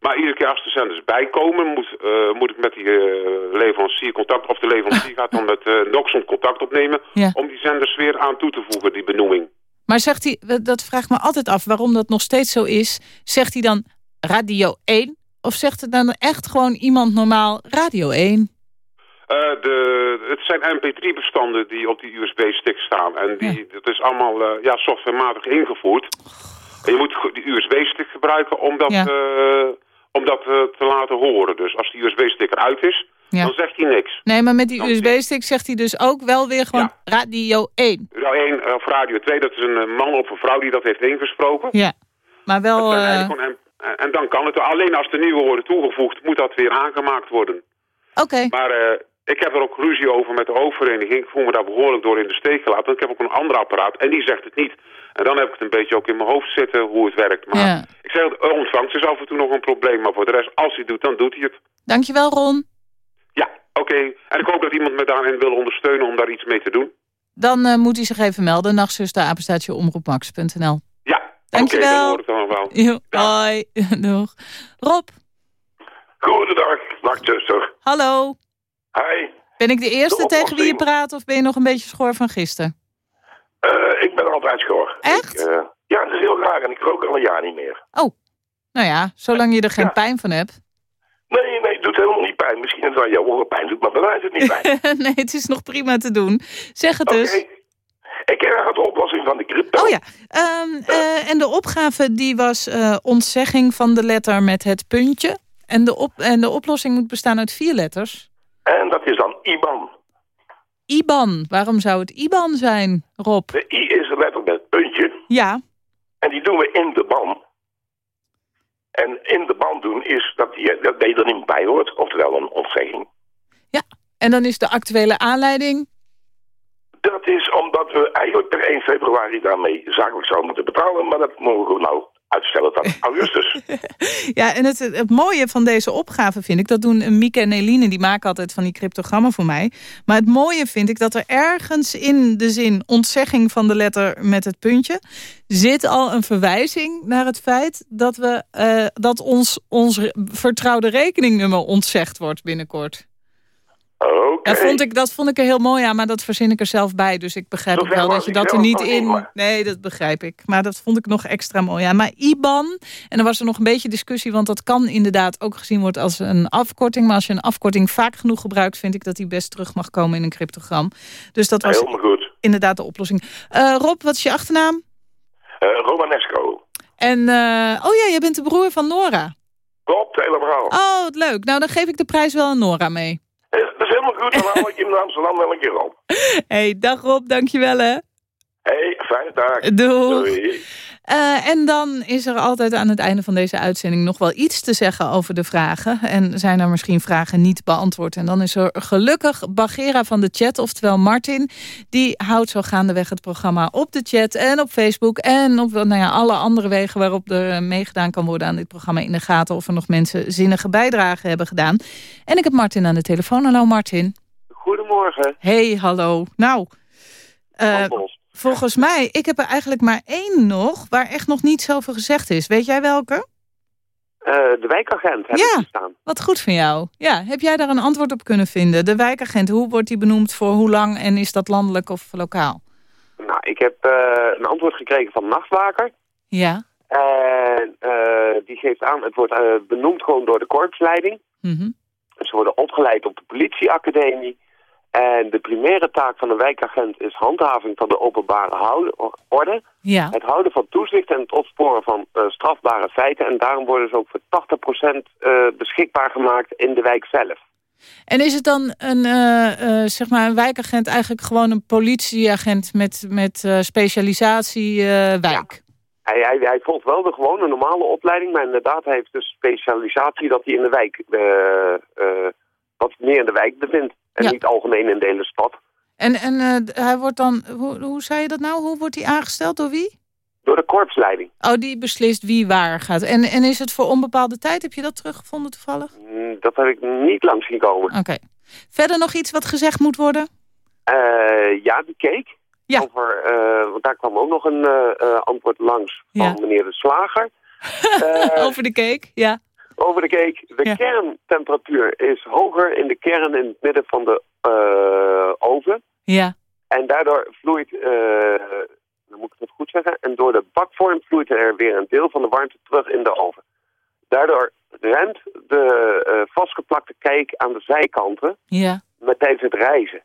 Maar iedere keer als de zenders bijkomen, moet, eh, moet ik met die leverancier contact... of de leverancier gaat dan met Noxon contact opnemen... Ja. om die zenders weer aan toe te voegen, die benoeming. Maar zegt hij, dat vraag ik me altijd af, waarom dat nog steeds zo is. Zegt hij dan Radio 1? Of zegt het dan echt gewoon iemand normaal Radio 1? Eh, de, het zijn mp3-bestanden die op die USB-stick staan. En die, dat is allemaal eh, ja, softwarematig ingevoerd. En je moet die USB-stick gebruiken om dat, Ja. eh, om dat te laten horen. Dus als die USB-stick eruit is, Ja. dan zegt hij niks. Nee, maar met die USB-stick zegt hij dus ook wel weer gewoon Radio 1. Radio 1 of Radio 2, dat is een eh, man of een vrouw die dat heeft ingesproken. Ja, maar wel... Eh, en, dan kan het. Alleen als de nieuwe worden toegevoegd, moet dat weer aangemaakt worden. Oké. Maar eh, ik heb er ook ruzie over met de hoofdvereniging. Ik voel me daar behoorlijk door in de steek gelaten. Want ik heb ook een ander apparaat en die zegt het niet. En dan heb ik het een beetje ook in mijn hoofd zitten hoe het werkt. Maar Ja. ik zeg, ontvangst is af en toe nog een probleem. Maar voor de rest, als hij het doet, dan doet hij het. Dankjewel Ron. Oké. En ik hoop dat iemand me daarin wil ondersteunen om daar iets mee te doen. Dan eh, moet hij zich even melden. Nachtzuster, apenstaatje, omroepmax.nl. Ja, Dankjewel. oké, dan hoor ik dan wel. Jo, hoi. Doeg. Rob, Goedendag, nachtzuster. hallo. Hi. Ben ik de eerste De tegen wie je praat of ben je nog een beetje schoor van gisteren? Eh, ik ben altijd schoor. Echt? Ik, eh, ja, dat is heel raar en ik rook al een jaar niet meer. Oh, nou ja, zolang je er geen pijn van hebt. Misschien dat het jouw oren pijn doet, maar bij mij is het niet pijn. nee, het is nog prima te doen. Zeg het dus. ik krijg de oplossing van de crypto. Oh ja, Ehm, eh, en de opgave die was eh, ontzegging van de letter met het puntje. En de, op en de oplossing moet bestaan uit vier letters. En dat is dan IBAN. IBAN. Waarom zou het IBAN zijn, Rob? De I is de letter met het puntje. Ja, En die doen we in de ban. En in de ban doen is dat je dat je er niet bij hoort. Oftewel een ontzegging. en dan is de actuele aanleiding... Dat is omdat we eigenlijk per 1 februari daarmee zakelijk zouden moeten betalen. Maar dat mogen we nou uitstellen tot augustus. Ja, en het, het mooie van deze opgave vind ik... dat doen Mieke en Eline, die maken altijd van die cryptogrammen voor mij. Maar het mooie vind ik dat er ergens in de zin... ontzegging van de letter met het puntje... zit al een verwijzing naar het feit... dat, we, eh, dat ons, ons vertrouwde rekeningnummer ontzegd wordt binnenkort. Oké. Dat, vond ik, dat vond ik er heel mooi aan, maar dat verzin ik er zelf bij. Dus ik begrijp ook wel dat je dat er niet in... maar- Nee, dat begrijp ik. Maar dat vond ik nog extra mooi aan. Maar IBAN, en dan was er nog een beetje discussie... want dat kan inderdaad ook gezien worden als een afkorting. Maar als je een afkorting vaak genoeg gebruikt... vind ik dat die best terug mag komen in een cryptogram. Dus dat was Helemaal goed. inderdaad de oplossing. Eh, Rob, wat is je achternaam? Eh, Romanesco. En, eh, oh ja, je bent de broer van Nora. Klopt, hele verhaal. Oh, wat leuk. Nou, dan geef ik de prijs wel aan Nora mee. Eh, dat is helemaal goed, dan haal ik je in Amsterdam wel een keer op. hey, dag Rob, dankjewel hè. hey, fijne dag. Doeg. Doei. Eh, en dan is er altijd aan het einde van deze uitzending nog wel iets te zeggen over de vragen. En zijn er misschien vragen niet beantwoord. En dan is er gelukkig Bagera van de chat, oftewel Martin. Die houdt zo gaandeweg het programma op de chat en op Facebook. En op nou ja, alle andere wegen waarop er meegedaan kan worden aan dit programma in de gaten. Of er nog mensen zinnige bijdragen hebben gedaan. En ik heb Martin aan de telefoon. Hallo Martin. Goedemorgen. Hey, hallo. Nou, uh, volgens mij, ik heb er eigenlijk maar één nog... waar echt nog niet zoveel gezegd is. Weet jij welke? Uh, de wijkagent heb ja, staan. wat goed van jou. Ja, heb jij daar een antwoord op kunnen vinden? De wijkagent, hoe wordt die benoemd voor hoe lang en is dat landelijk of lokaal? Nou, ik heb uh, een antwoord gekregen van Nachtwaker. Ja. En die geeft aan, het wordt benoemd gewoon door de korpsleiding. Mm Ze worden opgeleid op de politieacademie. En de primaire taak van een wijkagent is handhaving van de openbare orde. Ja. Het houden van toezicht en het opsporen van uh, strafbare feiten. En daarom worden ze ook voor 80% uh, beschikbaar gemaakt in de wijk zelf. En is het dan een, uh, zeg maar een wijkagent eigenlijk gewoon een politieagent met, met specialisatie wijk? Hij, hij, hij, volgt wel de gewone normale opleiding, maar inderdaad hij heeft dus specialisatie dat hij in de wijk, wat meer in de wijk bevindt. En niet algemeen in de hele stad. En, en uh, hij wordt dan, hoe, hoe zei je dat nou? Hoe wordt hij aangesteld? Door wie? Door de korpsleiding. Oh, die beslist wie waar gaat. En, en is het voor onbepaalde tijd? Heb je dat teruggevonden toevallig? Mm, dat heb ik niet langs zien komen. Oké. Verder nog iets wat gezegd moet worden? Uh, ja, die cake. Ja. Over, uh, want daar kwam ook nog een antwoord langs van ja. meneer de Slager. Over de cake, ja over de cake. De ja. kerntemperatuur is hoger in de kern in het midden van de uh, oven. Ja. En daardoor vloeit, uh, dan moet ik het goed zeggen, en door de bakvorm vloeit er weer een deel van de warmte terug in de oven. Daardoor rent de uh, vastgeplakte cake aan de zijkanten ja. met tijdens het reizen.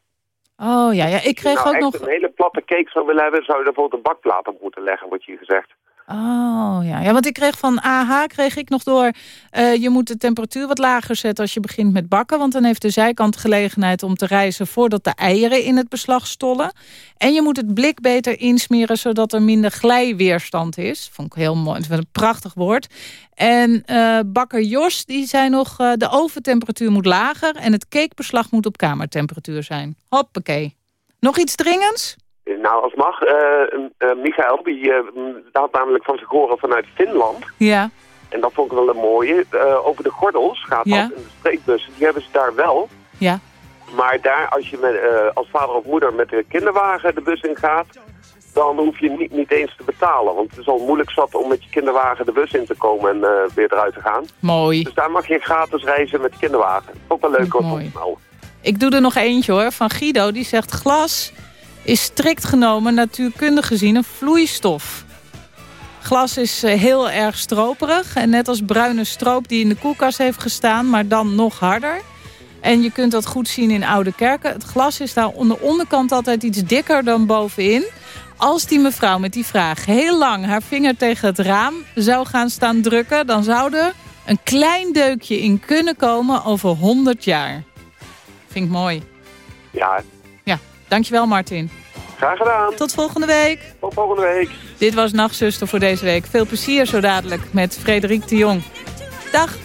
Oh ja, ja. ik kreeg nou, ook nog... een hele platte cake zou willen hebben, zou je bijvoorbeeld een bakplaat op moeten leggen, wordt hier gezegd. Oh ja. ja, want ik kreeg van AH kreeg ik nog door... Uh, je moet de temperatuur wat lager zetten als je begint met bakken... want dan heeft de zijkant gelegenheid om te rijzen... voordat de eieren in het beslag stollen. En je moet het blik beter insmeren... zodat er minder glijweerstand is. Vond ik heel mooi. Een prachtig woord. En uh, bakker Jos die zei nog... Uh, de oventemperatuur moet lager... en het cakebeslag moet op kamertemperatuur zijn. Hoppakee. Nog iets dringends? Nou, als mag. Uh, uh, Michael, die had namelijk van zich horen vanuit Finland. Ja. En dat vond ik wel een mooie. over de gordels gaat ja. dat. En de streekbussen, die hebben ze daar wel. Ja. Maar daar, als je met, als vader of moeder met de kinderwagen de bus in gaat... dan hoef je niet, niet eens te betalen. Want het is al moeilijk zat om met je kinderwagen de bus in te komen en weer eruit te gaan. Mooi. Dus daar mag je gratis reizen met de kinderwagen. Ook wel leuk hoor. Nou. Ik doe er nog eentje hoor, van Guido. Die zegt glas is strikt genomen natuurkundig gezien een vloeistof. Glas is heel erg stroperig. En net als bruine stroop die in de koelkast heeft gestaan, maar dan nog harder. En je kunt dat goed zien in oude kerken. Het glas is daar aan de onderkant altijd iets dikker dan bovenin. Als die mevrouw met die vraag heel lang haar vinger tegen het raam zou gaan staan drukken... dan zou er een klein deukje in kunnen komen over 100 jaar. Vind ik mooi. Ja, dankjewel Martin. Graag gedaan. Tot volgende week. Tot volgende week. Dit was Nachtzuster voor deze week. Veel plezier zo dadelijk met Frederik de Jong. Dag.